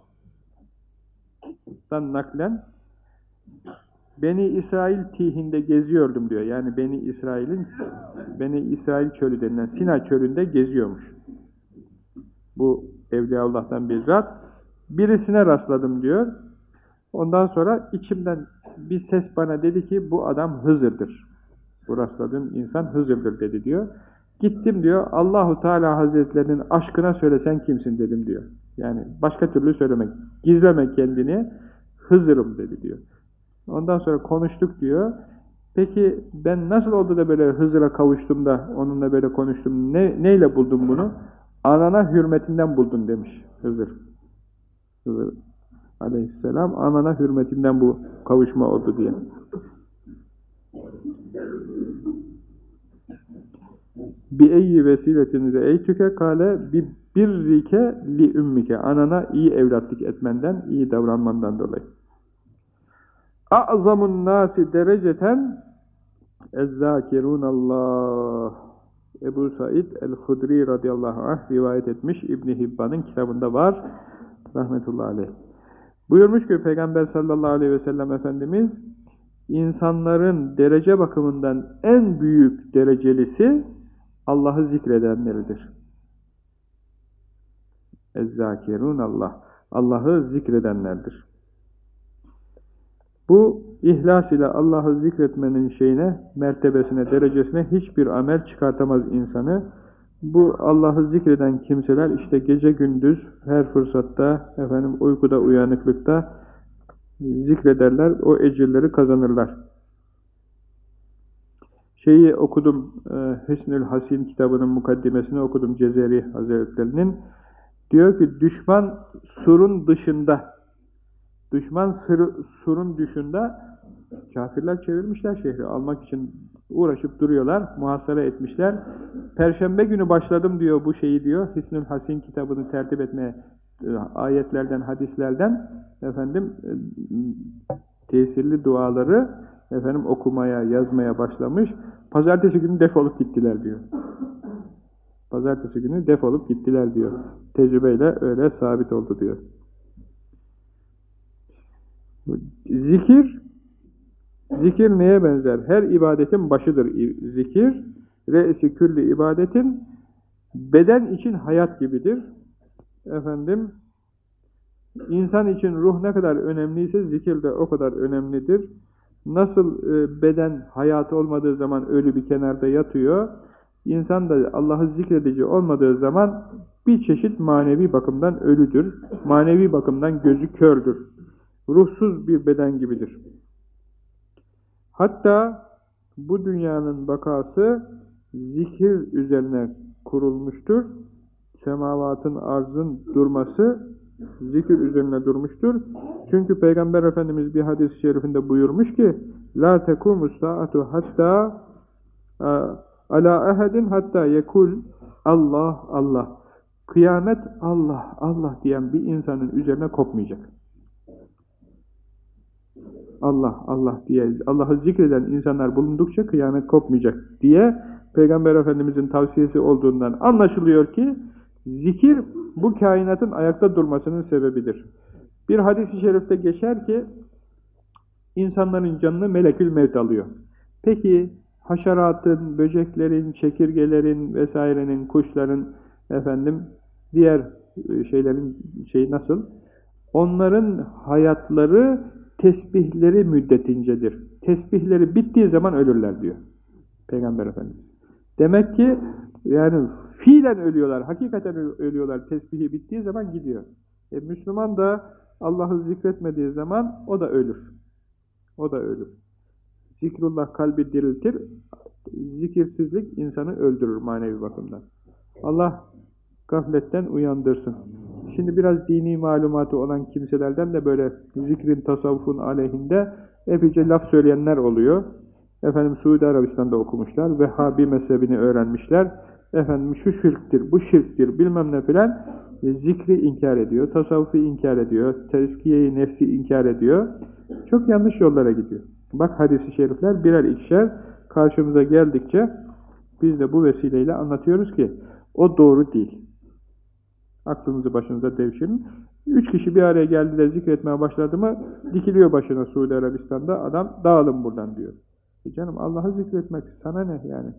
Speaker 1: naklen Beni İsrail tihinde geziyordum diyor. Yani Beni İsrail'in Beni İsrail çölü denilen Sina çölünde geziyormuş. Bu Evliyaullah'tan bir zat. Birisine rastladım diyor. Ondan sonra içimden bir ses bana dedi ki bu adam Hızır'dır. Bu rastladığım insan Hızır'dır dedi diyor. Gittim diyor Allahu Teala Hazretlerinin aşkına söylesen kimsin dedim diyor. Yani başka türlü söylemek, gizlemek kendini Hızır'ım dedi diyor. Ondan sonra konuştuk diyor. Peki ben nasıl oldu da böyle Hızır'a kavuştum da onunla böyle konuştum? Ne, neyle buldum bunu? Anana hürmetinden buldun demiş Hızır. Hızır aleyhisselam anana hürmetinden bu kavuşma oldu diye. Bi eyyi vesiletin re'eytüke kale bi birrike li ümmike anana iyi evlatlık etmenden, iyi davranmandan dolayı. A'zamun nasi dereceten Allah Ebu Said el-Hudri radıyallahu anh rivayet etmiş. İbni Hibban'ın kitabında var. Rahmetullahi aleyh. Buyurmuş ki Peygamber sallallahu aleyhi ve sellem Efendimiz insanların derece bakımından en büyük derecelisi Allah'ı zikredenleridir. Ezzakirun Allah. Allah'ı zikredenlerdir. Bu ihlas ile Allah'ı zikretmenin şeyine, mertebesine, derecesine hiçbir amel çıkartamaz insanı. Bu Allah'ı zikreden kimseler işte gece gündüz her fırsatta, efendim uykuda, uyanıklıkta zikrederler, o ecirleri kazanırlar. Şeyi okudum, e, Hüsnül Hasin kitabının mukaddimesini okudum Cezeri Hazretlerinin. Diyor ki düşman surun dışında, düşman surun dışında kafirler çevirmişler şehri almak için uğraşıp duruyorlar, muhasara etmişler. Perşembe günü başladım diyor bu şeyi diyor, Hüsnül Hasin kitabını tertip etmeye, e, ayetlerden, hadislerden efendim e, tesirli duaları efendim okumaya, yazmaya başlamış. Pazartesi günü defolup gittiler diyor. Pazartesi günü defolup gittiler diyor. Tecrübeyle öyle sabit oldu diyor. Zikir zikir neye benzer? Her ibadetin başıdır zikir. Re'si külli ibadetin beden için hayat gibidir. Efendim insan için ruh ne kadar önemliyse zikir de o kadar önemlidir. Nasıl e, beden hayatı olmadığı zaman ölü bir kenarda yatıyor, İnsan da Allah'ı zikredici olmadığı zaman bir çeşit manevi bakımdan ölüdür. Manevi bakımdan gözü kördür. Ruhsuz bir beden gibidir. Hatta bu dünyanın bakası zikir üzerine kurulmuştur. Semavatın, arzın durması zikir üzerine durmuştur. Çünkü Peygamber Efendimiz bir hadis-i şerifinde buyurmuş ki La tekumus saatu hatta ala ehedin hatta yekul Allah Allah. Kıyamet Allah Allah diyen bir insanın üzerine kopmayacak. Allah Allah diye Allah'ı zikreden insanlar bulundukça kıyamet kopmayacak diye Peygamber Efendimizin tavsiyesi olduğundan anlaşılıyor ki zikir bu kainatın ayakta durmasının sebebidir. Bir hadis-i şerifte geçer ki insanların canını melekül mevt alıyor. Peki haşeratın, böceklerin, çekirgelerin vesairenin, kuşların, efendim diğer e, şeylerin şey nasıl? Onların hayatları tesbihleri müddetincedir. Tesbihleri bittiği zaman ölürler diyor Peygamber Efendimiz. Demek ki yani fiilen ölüyorlar, hakikaten ölüyorlar. Tesbihi bittiği zaman gidiyor. E, Müslüman da Allah'ı zikretmediği zaman o da ölür. O da ölür. Zikrullah kalbi diriltir, zikirsizlik insanı öldürür manevi bakımdan. Allah gafletten uyandırsın. Şimdi biraz dini malumatı olan kimselerden de böyle zikrin, tasavvufun aleyhinde epeyce laf söyleyenler oluyor. Efendim Suudi Arabistan'da okumuşlar, Vehhabi mezhebini öğrenmişler. Efendim şu şirktir, bu şirktir, bilmem ne filan zikri inkar ediyor, tasavvufu inkar ediyor, tezkiyeyi nefsi inkar ediyor. Çok yanlış yollara gidiyor. Bak hadisi şerifler birer ikişer karşımıza geldikçe biz de bu vesileyle anlatıyoruz ki o doğru değil. Aklınızı başınıza devşirin. Üç kişi bir araya geldi de zikretmeye başladı mı dikiliyor başına Suudi Arabistan'da adam dağılın buradan diyor. E canım Allah'ı zikretmek sana ne yani?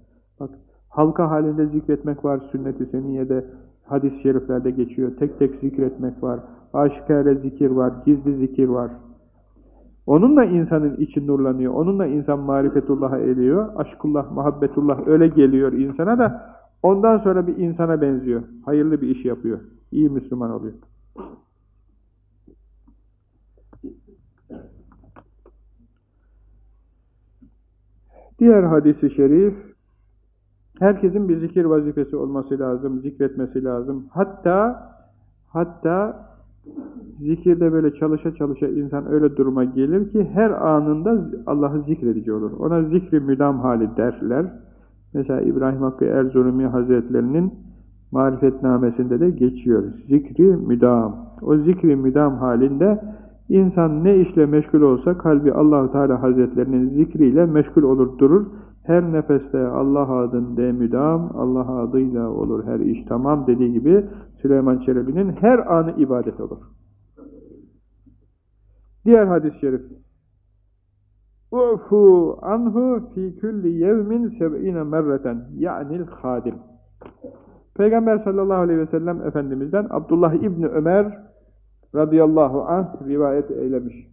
Speaker 1: Bak halka halinde zikretmek var sünnet-i seniyede hadis-i şeriflerde geçiyor. Tek tek zikretmek var. Aşikare zikir var, gizli zikir var. Onunla insanın içi nurlanıyor. Onunla insan marifetullah'a eriyor. Aşkullah, muhabbetullah öyle geliyor insana da ondan sonra bir insana benziyor. Hayırlı bir iş yapıyor. İyi Müslüman oluyor. Diğer hadisi şerif herkesin bir zikir vazifesi olması lazım, zikretmesi lazım. Hatta hatta Zikirde böyle çalışa çalışa insan öyle duruma gelir ki her anında Allah'ı zikredici olur. Ona zikri müdam hali derler. Mesela İbrahim Hakkı Erzurumi Hazretlerinin marifetnamesinde de geçiyor. Zikri müdam. O zikri müdam halinde İnsan ne işle meşgul olsa kalbi allah Teala Hazretlerinin zikriyle meşgul olur durur. Her nefeste Allah adın müdam, Allah adıyla olur her iş tamam dediği gibi Süleyman Çelebi'nin her anı ibadet olur. Diğer hadis-i şerif. Ufu anhu fi kulli yevmin seb'ine merreten ya'nil hadim. Peygamber sallallahu aleyhi ve sellem Efendimiz'den Abdullah İbni Ömer radıyallahu anh rivayet eylemiş.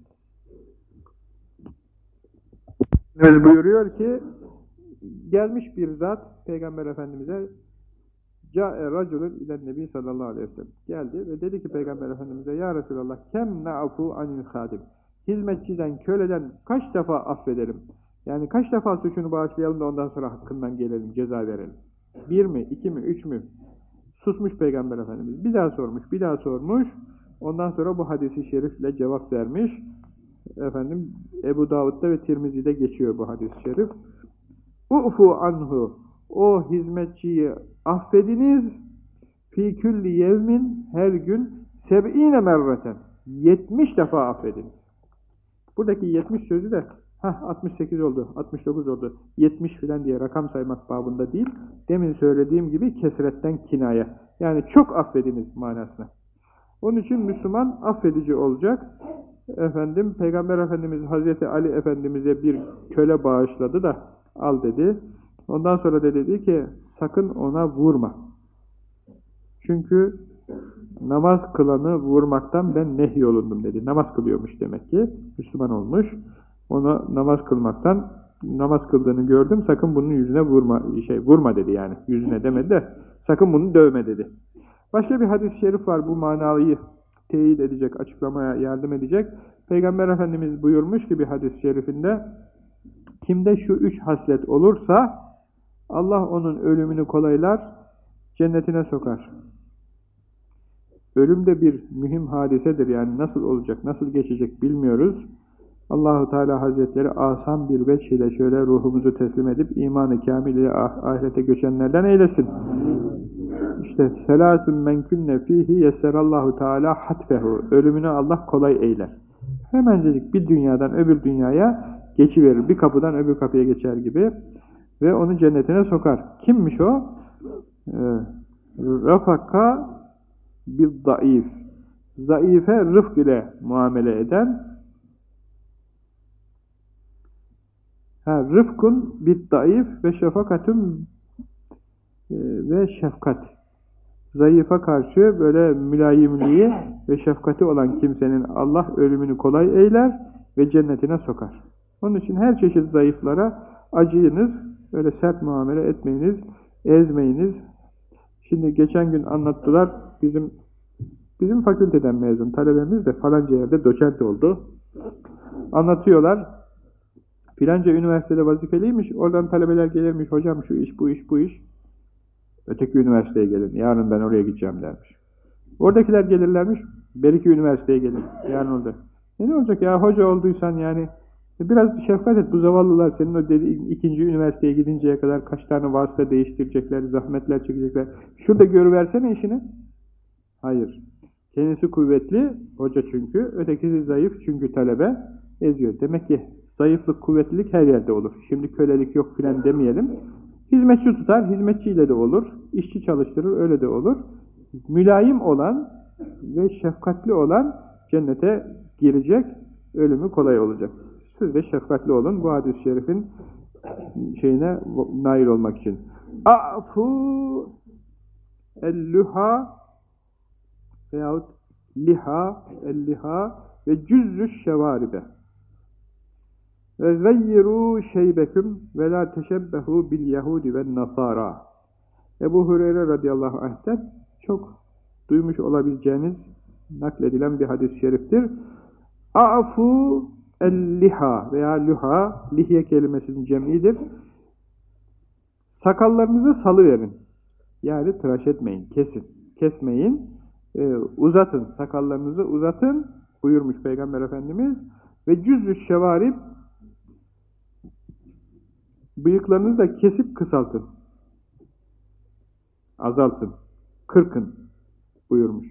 Speaker 1: Biz buyuruyor ki gelmiş bir zat Peygamber Efendimiz'e Câ'e raculun ile nebi sallallahu aleyhi ve sellem geldi ve dedi ki Peygamber Efendimiz'e Ya Resulallah kem na'fu anil hadim hizmetçiden, köleden kaç defa affedelim? Yani kaç defa suçunu bağışlayalım da ondan sonra hakkından gelelim, ceza verelim? Bir mi, iki mi, üç mü? Susmuş Peygamber Efendimiz. Bir daha sormuş, bir daha sormuş. Ondan sonra bu hadisi şerifle cevap vermiş. Efendim Ebu Davud'da ve Tirmizi'de geçiyor bu hadis-i şerif. Ufu anhu o hizmetçiyi affediniz fi külli yevmin her gün seb'ine merreten 70 defa affediniz. Buradaki 70 sözü de heh, 68 oldu, 69 oldu, 70 filan diye rakam saymak babında değil, demin söylediğim gibi kesretten kinaya. Yani çok affediniz manasına. Onun için Müslüman affedici olacak. Efendim, Peygamber Efendimiz Hazreti Ali Efendimiz'e bir köle bağışladı da al dedi. Ondan sonra da dedi ki sakın ona vurma. Çünkü namaz kılanı vurmaktan ben nehyolundum dedi. Namaz kılıyormuş demek ki. Müslüman olmuş. Ona namaz kılmaktan namaz kıldığını gördüm. Sakın bunun yüzüne vurma şey vurma dedi yani. Yüzüne demedi de sakın bunu dövme dedi. Başka bir hadis-i şerif var bu manayı teyit edecek, açıklamaya yardım edecek. Peygamber Efendimiz buyurmuş ki bir hadis-i şerifinde kimde şu üç haslet olursa Allah onun ölümünü kolaylar, cennetine sokar. Ölüm de bir mühim hadisedir. Yani nasıl olacak, nasıl geçecek bilmiyoruz. Allahu Teala Hazretleri asan bir veç ile şöyle ruhumuzu teslim edip imanı kamil ile ah ahirete göçenlerden eylesin. İşte selatun men kunne fihi yeserallahu Teala hatfehu. Ölümünü Allah kolay eyler. Hemencecik bir dünyadan öbür dünyaya geçiverir. Bir kapıdan öbür kapıya geçer gibi ve onu cennetine sokar. Kimmiş o? Ee, Rafaka bir zayıf. Zayıfe rıfk ile muamele eden ha, rıfkun bir zayıf ve şefakatun e, ve şefkat. Zayıfa karşı böyle mülayimliği ve şefkati olan kimsenin Allah ölümünü kolay eyler ve cennetine sokar. Onun için her çeşit zayıflara acıyınız, öyle sert muamele etmeyiniz, ezmeyiniz. Şimdi geçen gün anlattılar, bizim bizim fakülteden mezun talebemiz de falanca yerde doçent oldu. Anlatıyorlar, filanca üniversitede vazifeliymiş, oradan talebeler gelirmiş, hocam şu iş, bu iş, bu iş. Öteki üniversiteye gelin, yarın ben oraya gideceğim dermiş. Oradakiler gelirlermiş, belki üniversiteye gelin, yarın orada. E ne olacak ya, hoca olduysan yani, e biraz şefkat et bu zavallılar senin o dedi, ikinci üniversiteye gidinceye kadar kaç tane vasıta değiştirecekler, zahmetler çekecekler. Şurada görüversene işini. Hayır. Kendisi kuvvetli, hoca çünkü, ötekisi zayıf çünkü talebe eziyor. Demek ki zayıflık, kuvvetlilik her yerde olur. Şimdi kölelik yok filan demeyelim. Hizmetçi tutar, hizmetçiyle de olur. İşçi çalıştırır, öyle de olur. Mülayim olan ve şefkatli olan cennete girecek, ölümü kolay olacak. Siz de şefkatli olun bu hadis-i şerifin şeyine nail olmak için. A'fu el-luha veyahut liha el-liha ve cüzzü şevaribe ve gayyiru şeybeküm ve la teşebbehu bil yahudi ve nasara Ebu Hureyre radıyallahu anh'ten çok duymuş olabileceğiniz nakledilen bir hadis-i şeriftir. A'fu El-liha veya luha, lihye kelimesinin cem'idir. Sakallarınızı salıverin. Yani tıraş etmeyin, kesin. Kesmeyin, e, uzatın. Sakallarınızı uzatın buyurmuş Peygamber Efendimiz. Ve cüzü şevarib bıyıklarınızı da kesip kısaltın. Azaltın. Kırkın buyurmuş.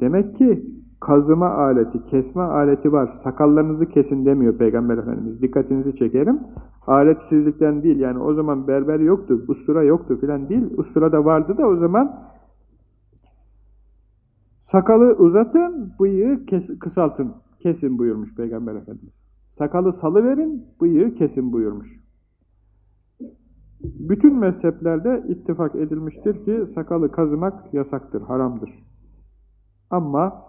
Speaker 1: Demek ki kazıma aleti, kesme aleti var. Sakallarınızı kesin demiyor Peygamber Efendimiz. Dikkatinizi çekerim. Aletsizlikten değil yani o zaman berber yoktu, ustura yoktu filan değil. Ustura da vardı da o zaman sakalı uzatın, bıyığı kes, kısaltın, kesin buyurmuş Peygamber Efendimiz. Sakalı salıverin, bıyığı kesin buyurmuş. Bütün mezheplerde ittifak edilmiştir ki sakalı kazımak yasaktır, haramdır. Ama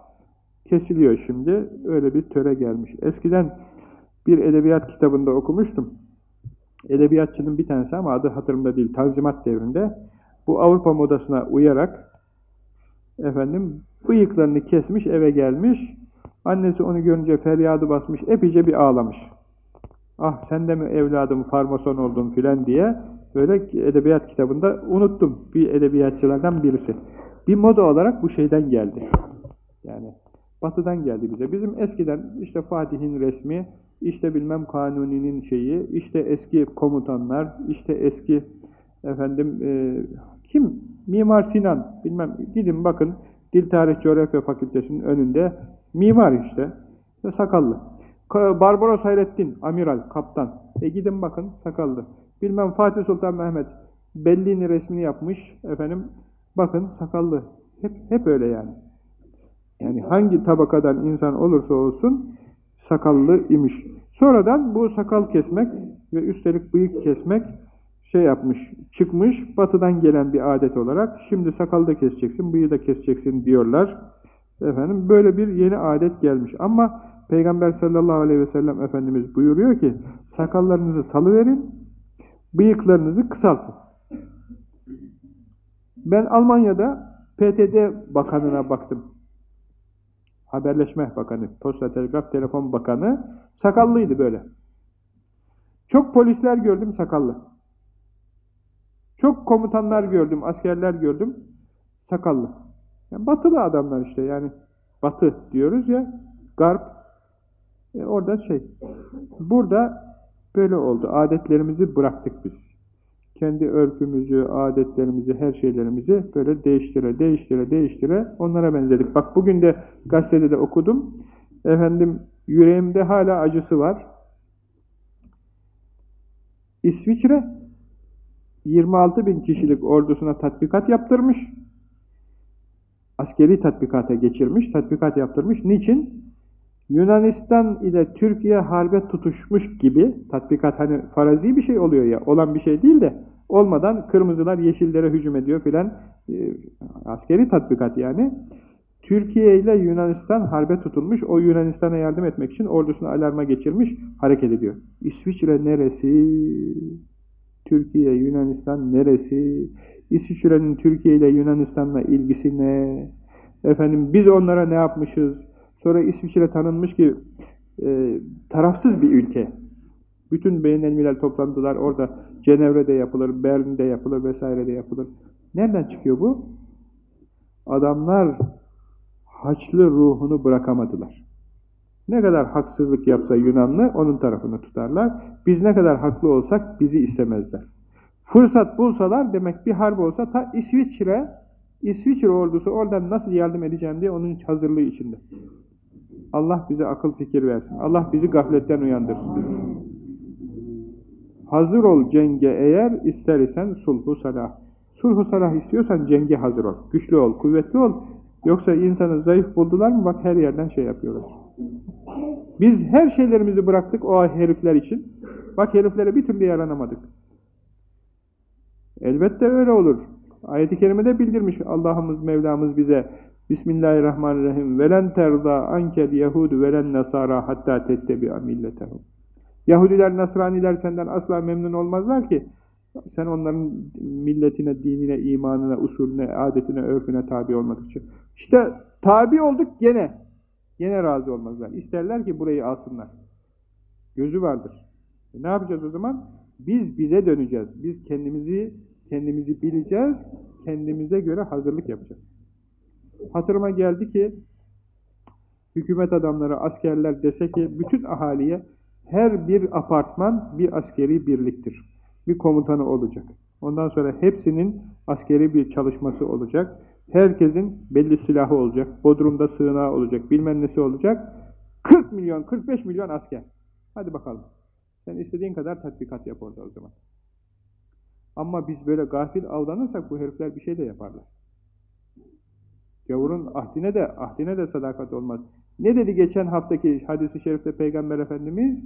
Speaker 1: kesiliyor şimdi, öyle bir töre gelmiş. Eskiden bir edebiyat kitabında okumuştum. Edebiyatçının bir tanesi ama adı hatırımda değil, Tanzimat devrinde bu Avrupa modasına uyarak efendim bıyıklarını kesmiş, eve gelmiş. Annesi onu görünce feryadı basmış, epeyce bir ağlamış. Ah sen de mi evladım farmason oldun filan diye böyle edebiyat kitabında unuttum. Bir edebiyatçılardan birisi. Bir moda olarak bu şeyden geldi. Yani batıdan geldi bize. Bizim eskiden işte Fatih'in resmi, işte bilmem Kanuni'nin şeyi, işte eski komutanlar, işte eski efendim e, kim? Mimar Sinan, bilmem gidin bakın Dil Tarih Coğrafya Fakültesinin önünde mimar işte, sakallı. Barbaros Hayrettin, amiral, kaptan. E gidin bakın, sakallı. Bilmem Fatih Sultan Mehmet, Bellini resmini yapmış, efendim, bakın sakallı. Hep, hep öyle yani. Yani hangi tabakadan insan olursa olsun sakallı imiş. Sonradan bu sakal kesmek ve üstelik bıyık kesmek şey yapmış, çıkmış, batıdan gelen bir adet olarak şimdi sakalı da keseceksin, bıyığı da keseceksin diyorlar. Efendim böyle bir yeni adet gelmiş. Ama Peygamber sallallahu aleyhi ve sellem Efendimiz buyuruyor ki sakallarınızı salıverin, bıyıklarınızı kısaltın. Ben Almanya'da PTD bakanına baktım. Haberleşme Bakanı, Posta Telgraf Telefon Bakanı sakallıydı böyle. Çok polisler gördüm sakallı. Çok komutanlar gördüm, askerler gördüm sakallı. Yani batılı adamlar işte yani batı diyoruz ya, garp. E orada şey, burada böyle oldu. Adetlerimizi bıraktık biz. Kendi örfümüzü, adetlerimizi, her şeylerimizi böyle değiştire, değiştire, değiştire onlara benzedik. Bak bugün de gazetede de okudum. Efendim yüreğimde hala acısı var. İsviçre 26 bin kişilik ordusuna tatbikat yaptırmış. Askeri tatbikata geçirmiş, tatbikat yaptırmış. Niçin? Yunanistan ile Türkiye harbe tutuşmuş gibi, tatbikat hani farazi bir şey oluyor ya, olan bir şey değil de, olmadan kırmızılar yeşillere hücum ediyor filan, e, askeri tatbikat yani. Türkiye ile Yunanistan harbe tutulmuş, o Yunanistan'a yardım etmek için ordusunu alarma geçirmiş, hareket ediyor. İsviçre neresi? Türkiye, Yunanistan neresi? İsviçre'nin Türkiye ile Yunanistan'la ilgisi ne? Efendim biz onlara ne yapmışız? Sonra İsviçre tanınmış ki e, tarafsız bir ülke. Bütün beynelmiler toplantılar orada Cenevre'de yapılır, Berlin'de yapılır vesairede yapılır. Nereden çıkıyor bu? Adamlar haçlı ruhunu bırakamadılar. Ne kadar haksızlık yapsa Yunanlı onun tarafını tutarlar. Biz ne kadar haklı olsak bizi istemezler. Fırsat bulsalar demek bir harp olsa ta İsviçre İsviçre ordusu oradan nasıl yardım edeceğim diye onun hazırlığı içinde. Allah bize akıl fikir versin. Allah bizi gafletten uyandırsın. Hazır ol cenge eğer ister isen sulhu salah. Sulhu salah istiyorsan cenge hazır ol. Güçlü ol, kuvvetli ol. Yoksa insanı zayıf buldular mı bak her yerden şey yapıyorlar. Biz her şeylerimizi bıraktık o herifler için. Bak heriflere bir türlü yaranamadık. Elbette öyle olur. Ayet-i Kerime'de bildirmiş Allah'ımız, Mevlamız bize Bismillahirrahmanirrahim. Velen terda ankel yehudu velen nasara hatta tettebi'a milletehum. Yahudiler, Nasraniler senden asla memnun olmazlar ki sen onların milletine, dinine, imanına, usulüne, adetine, örfüne tabi olmadıkça. İşte tabi olduk gene. Gene razı olmazlar. İsterler ki burayı alsınlar. Gözü vardır. E ne yapacağız o zaman? Biz bize döneceğiz. Biz kendimizi kendimizi bileceğiz. Kendimize göre hazırlık yapacağız. Hatırıma geldi ki hükümet adamları, askerler dese ki bütün ahaliye her bir apartman bir askeri birliktir. Bir komutanı olacak. Ondan sonra hepsinin askeri bir çalışması olacak. Herkesin belli silahı olacak, bodrumda sığınağı olacak, bilmem nesi olacak. 40 milyon, 45 milyon asker. Hadi bakalım. Sen istediğin kadar tatbikat yap orada o zaman. Ama biz böyle gafil avlanırsak bu herifler bir şey de yaparlar. Gavurun ahdine de ahdine de sadakat olmaz. Ne dedi geçen haftaki hadisi şerifte Peygamber Efendimiz?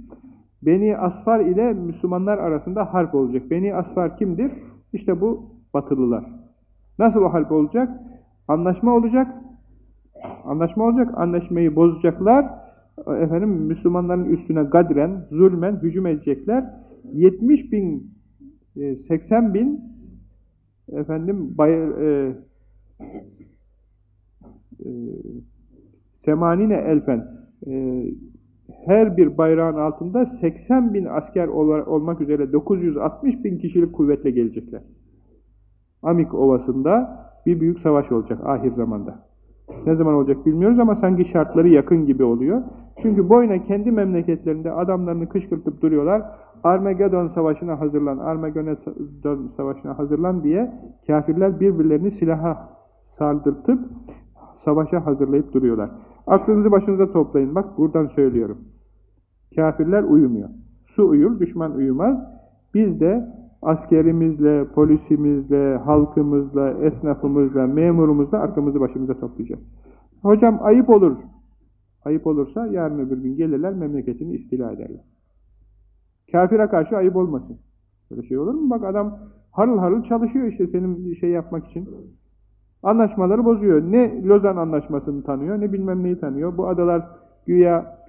Speaker 1: Beni Asfar ile Müslümanlar arasında harp olacak. Beni Asfar kimdir? İşte bu batılılar. Nasıl o harp olacak? Anlaşma olacak. Anlaşma olacak. Anlaşmayı bozacaklar. Efendim Müslümanların üstüne gadren, zulmen hücum edecekler. 70 bin, 80 e, bin efendim bay, e, e, semanine elfen e, her bir bayrağın altında 80 bin asker olmak üzere 960 bin kişilik kuvvetle gelecekler. Amik Ovası'nda bir büyük savaş olacak ahir zamanda. Ne zaman olacak bilmiyoruz ama sanki şartları yakın gibi oluyor. Çünkü boyuna kendi memleketlerinde adamlarını kışkırtıp duruyorlar. Armageddon savaşına hazırlan, Armageddon savaşına hazırlan diye kafirler birbirlerini silaha saldırtıp savaşa hazırlayıp duruyorlar. Aklınızı başınıza toplayın. Bak buradan söylüyorum. Kafirler uyumuyor. Su uyur, düşman uyumaz. Biz de askerimizle, polisimizle, halkımızla, esnafımızla, memurumuzla arkamızı başımıza toplayacağız. Hocam ayıp olur. Ayıp olursa yarın öbür gün gelirler memleketini istila ederler. Kafire karşı ayıp olmasın. Böyle şey olur mu? Bak adam harıl harıl çalışıyor işte senin şey yapmak için. Anlaşmaları bozuyor. Ne Lozan Anlaşması'nı tanıyor, ne bilmem neyi tanıyor. Bu adalar güya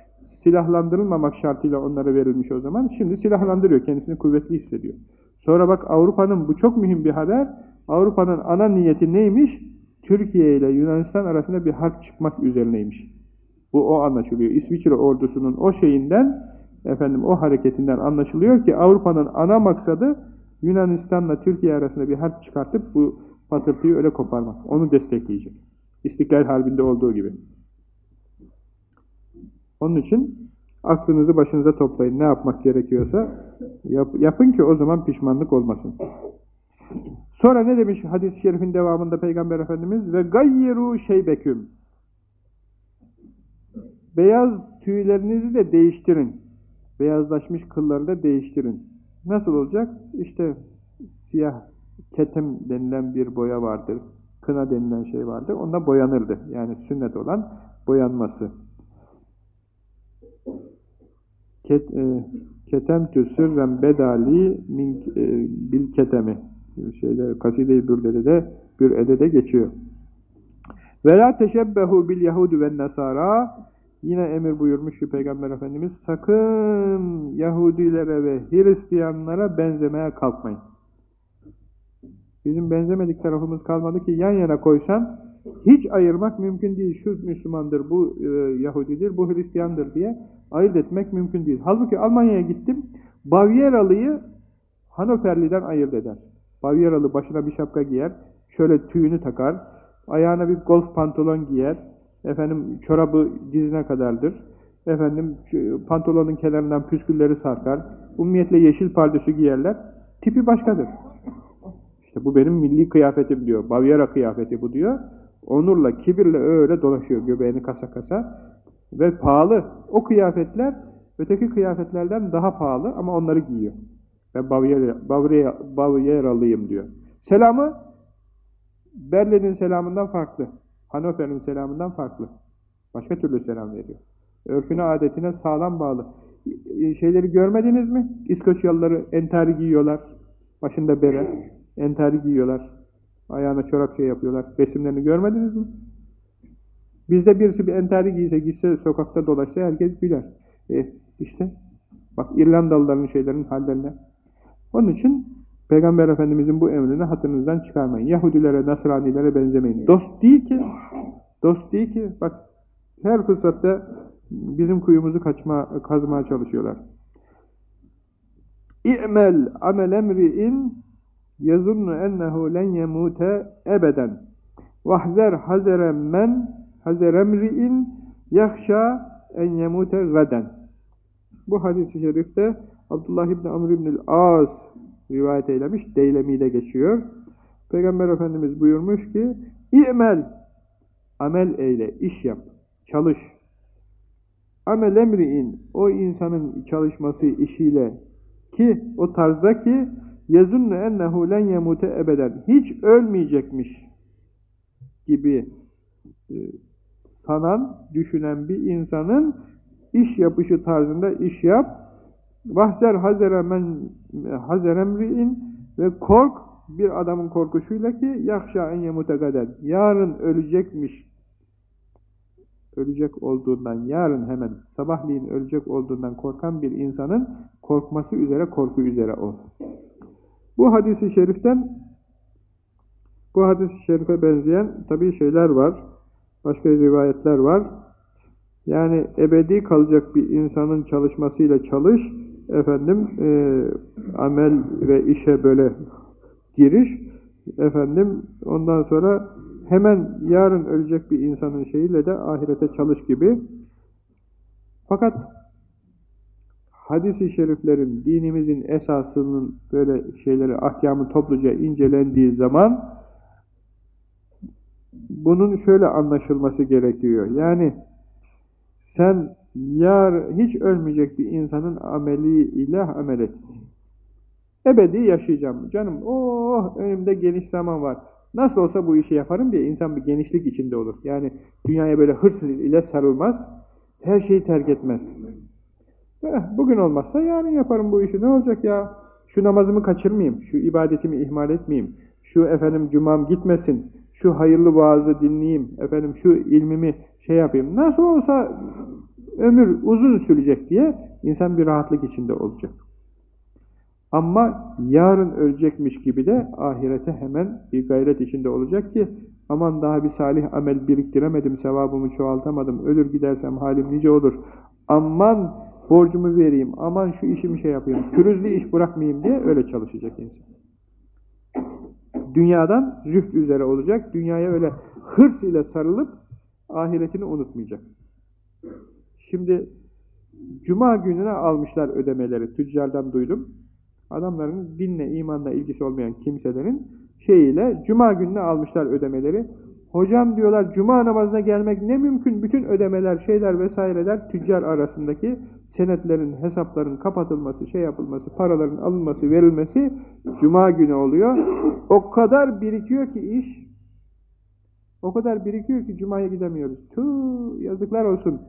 Speaker 1: silahlandırılmamak şartıyla onlara verilmiş o zaman. Şimdi silahlandırıyor, kendisini kuvvetli hissediyor. Sonra bak Avrupa'nın, bu çok mühim bir haber, Avrupa'nın ana niyeti neymiş? Türkiye ile Yunanistan arasında bir harp çıkmak üzerineymiş. Bu o anlaşılıyor. İsviçre ordusunun o şeyinden, efendim o hareketinden anlaşılıyor ki Avrupa'nın ana maksadı Yunanistan'la Türkiye arasında bir harp çıkartıp bu patırtıyı öyle koparmak. Onu destekleyecek. İstiklal Harbi'nde olduğu gibi. Onun için aklınızı başınıza toplayın. Ne yapmak gerekiyorsa yap, yapın ki o zaman pişmanlık olmasın. Sonra ne demiş hadis-i şerifin devamında Peygamber Efendimiz? Ve gayyeru şeybeküm. Beyaz tüylerinizi de değiştirin. Beyazlaşmış kılları da değiştirin. Nasıl olacak? İşte siyah ketim denilen bir boya vardır. Kına denilen şey vardır. Onda boyanırdı. Yani sünnet olan boyanması. Ket, e, ketemtü sürren bedali min, e, bil ketemi. Şeyde, kaside-i bürdede de bir edede geçiyor. Ve la teşebbehu bil yahudu ve nasara Yine emir buyurmuş ki Peygamber Efendimiz sakın Yahudilere ve Hristiyanlara benzemeye kalkmayın. Bizim benzemedik tarafımız kalmadı ki yan yana koysan hiç ayırmak mümkün değil. Şu Müslümandır, bu e, Yahudidir, bu Hristiyandır diye ayırt etmek mümkün değil. Halbuki Almanya'ya gittim, Bavyeralı'yı Hanoverli'den ayırt eder. Bavyeralı başına bir şapka giyer, şöyle tüyünü takar, ayağına bir golf pantolon giyer, efendim çorabı dizine kadardır, efendim pantolonun kenarından püskülleri sarkar, ummiyetle yeşil pardösü giyerler, tipi başkadır. İşte bu benim milli kıyafetim diyor. Bavyera kıyafeti bu diyor. Onurla, kibirle öyle dolaşıyor göbeğini kasa kasa. Ve pahalı. O kıyafetler öteki kıyafetlerden daha pahalı ama onları giyiyor. Ben Bavyera, Bavyera, Bavyeralıyım diyor. Selamı Berlin'in selamından farklı. Hanover'in selamından farklı. Başka türlü selam veriyor. Örfüne, adetine sağlam bağlı. Şeyleri görmediniz mi? İskoçyalıları entari giyiyorlar. Başında bere. Entari giyiyorlar. Ayağına çorap şey yapıyorlar. Resimlerini görmediniz mi? Bizde birisi bir entari giyse, gitse sokakta dolaşsa herkes güler. E işte bak İrlandalıların şeylerin hallerine. Onun için Peygamber Efendimizin bu emrini hatırınızdan çıkarmayın. Yahudilere, Nasranilere benzemeyin. Dost değil ki, dost değil ki, bak her fırsatta bizim kuyumuzu kaçma, kazmaya çalışıyorlar. İ'mel amel emri'in yazunnu ennehu len yemute ebeden. Vahzer hazere men hazeremri'in yahşa en yemute gaden. Bu hadis-i şerifte Abdullah İbni Amr İbnül As rivayet eylemiş, Deylemi'de geçiyor. Peygamber Efendimiz buyurmuş ki, İ'mel, amel eyle, iş yap, çalış. Amel emri'in, o insanın çalışması işiyle ki, o tarzda ki, yazunnu ennehu len yemute ebeden, hiç ölmeyecekmiş gibi e, sanan, düşünen bir insanın iş yapışı tarzında iş yap, vahzer hazere men hazeremri'in ve kork bir adamın korkusuyla ki yakşa en yemute gaden yarın ölecekmiş ölecek olduğundan yarın hemen sabahleyin ölecek olduğundan korkan bir insanın korkması üzere korku üzere ol. Bu hadisi şeriften bu hadis-i şerife benzeyen tabii şeyler var. Başka rivayetler var. Yani ebedi kalacak bir insanın çalışmasıyla çalış, efendim e, amel ve işe böyle giriş, efendim ondan sonra hemen yarın ölecek bir insanın şeyiyle de ahirete çalış gibi. Fakat hadis-i şeriflerin, dinimizin esasının böyle şeyleri, ahkamı topluca incelendiği zaman bunun şöyle anlaşılması gerekiyor. Yani sen yar hiç ölmeyecek bir insanın ameli ile amel et. Ebedi yaşayacağım. Canım oh önümde geniş zaman var. Nasıl olsa bu işi yaparım diye insan bir genişlik içinde olur. Yani dünyaya böyle hırs ile sarılmaz. Her şeyi terk etmez. Eh, bugün olmazsa yarın yaparım bu işi. Ne olacak ya? Şu namazımı kaçırmayayım. Şu ibadetimi ihmal etmeyeyim. Şu efendim cumam gitmesin. Şu hayırlı vaazı dinleyeyim. Efendim şu ilmimi şey yapayım. Nasıl olsa ömür uzun sürecek diye insan bir rahatlık içinde olacak. Ama yarın ölecekmiş gibi de ahirete hemen bir gayret içinde olacak ki aman daha bir salih amel biriktiremedim, sevabımı çoğaltamadım, ölür gidersem halim nice olur. Aman borcumu vereyim, aman şu işimi şey yapayım, pürüzlü iş bırakmayayım diye öyle çalışacak insan. Dünyadan zühd üzere olacak, dünyaya öyle hırs ile sarılıp ahiretini unutmayacak. Şimdi Cuma gününe almışlar ödemeleri, tüccardan duydum. Adamların dinle, imanla ilgisi olmayan kimselerin şeyiyle Cuma gününe almışlar ödemeleri. Hocam diyorlar Cuma namazına gelmek ne mümkün? Bütün ödemeler, şeyler vesaireler tüccar arasındaki senetlerin, hesapların kapatılması, şey yapılması, paraların alınması, verilmesi Cuma günü oluyor. O kadar birikiyor ki iş, o kadar birikiyor ki Cuma'ya gidemiyoruz. Tuh, yazıklar olsun.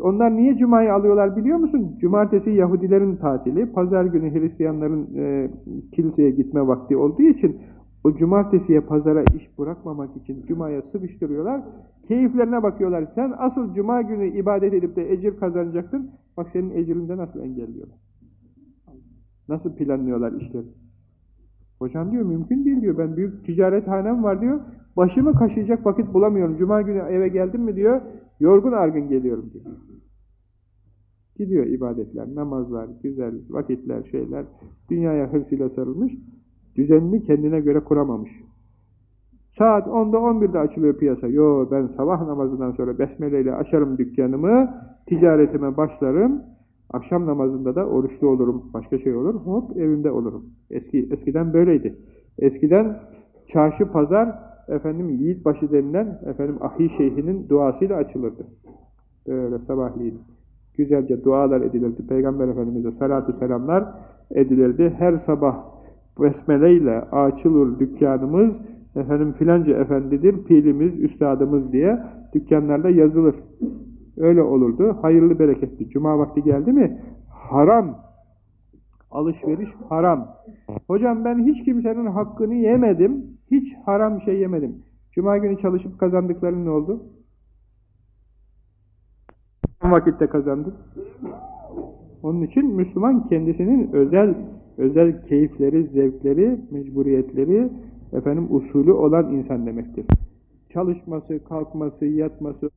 Speaker 1: Onlar niye Cuma'yı alıyorlar biliyor musun? Cumartesi Yahudilerin tatili, pazar günü Hristiyanların e, kiliseye gitme vakti olduğu için o cumartesiye pazara iş bırakmamak için Cuma'ya sıvıştırıyorlar. Keyiflerine bakıyorlar. Sen asıl Cuma günü ibadet edip de ecir kazanacaksın. Bak senin ecirinde nasıl engelliyorlar. Nasıl planlıyorlar işleri. Hocam diyor mümkün değil diyor. Ben büyük ticarethanem var diyor. Başımı kaşıyacak vakit bulamıyorum. Cuma günü eve geldim mi diyor. Yorgun argın geliyorum diyor. Gidiyor ibadetler, namazlar, güzel vakitler, şeyler. Dünyaya hırsıyla sarılmış. Düzenini kendine göre kuramamış. Saat 10'da 11'de açılıyor piyasa. Yo ben sabah namazından sonra besmeleyle açarım dükkanımı, ticaretime başlarım. Akşam namazında da oruçlu olurum, başka şey olur. Hop evimde olurum. Eski eskiden böyleydi. Eskiden çarşı pazar efendim yiğitbaşı denilen efendim ahi şeyhinin duasıyla açılırdı. Böyle sabahleyin güzelce dualar edilirdi. Peygamber Efendimiz'e salatu selamlar edilirdi. Her sabah besmeleyle açılır dükkanımız efendim filanca efendidir, pilimiz, üstadımız diye dükkanlarda yazılır. Öyle olurdu. Hayırlı bereketli. Cuma vakti geldi mi haram. Alışveriş haram. Hocam ben hiç kimsenin hakkını yemedim. Hiç haram şey yemedim. Cuma günü çalışıp kazandıkların ne oldu? vakitte kazandı. Onun için Müslüman kendisinin özel özel keyifleri, zevkleri, mecburiyetleri, efendim usulü olan insan demektir. Çalışması, kalkması, yatması,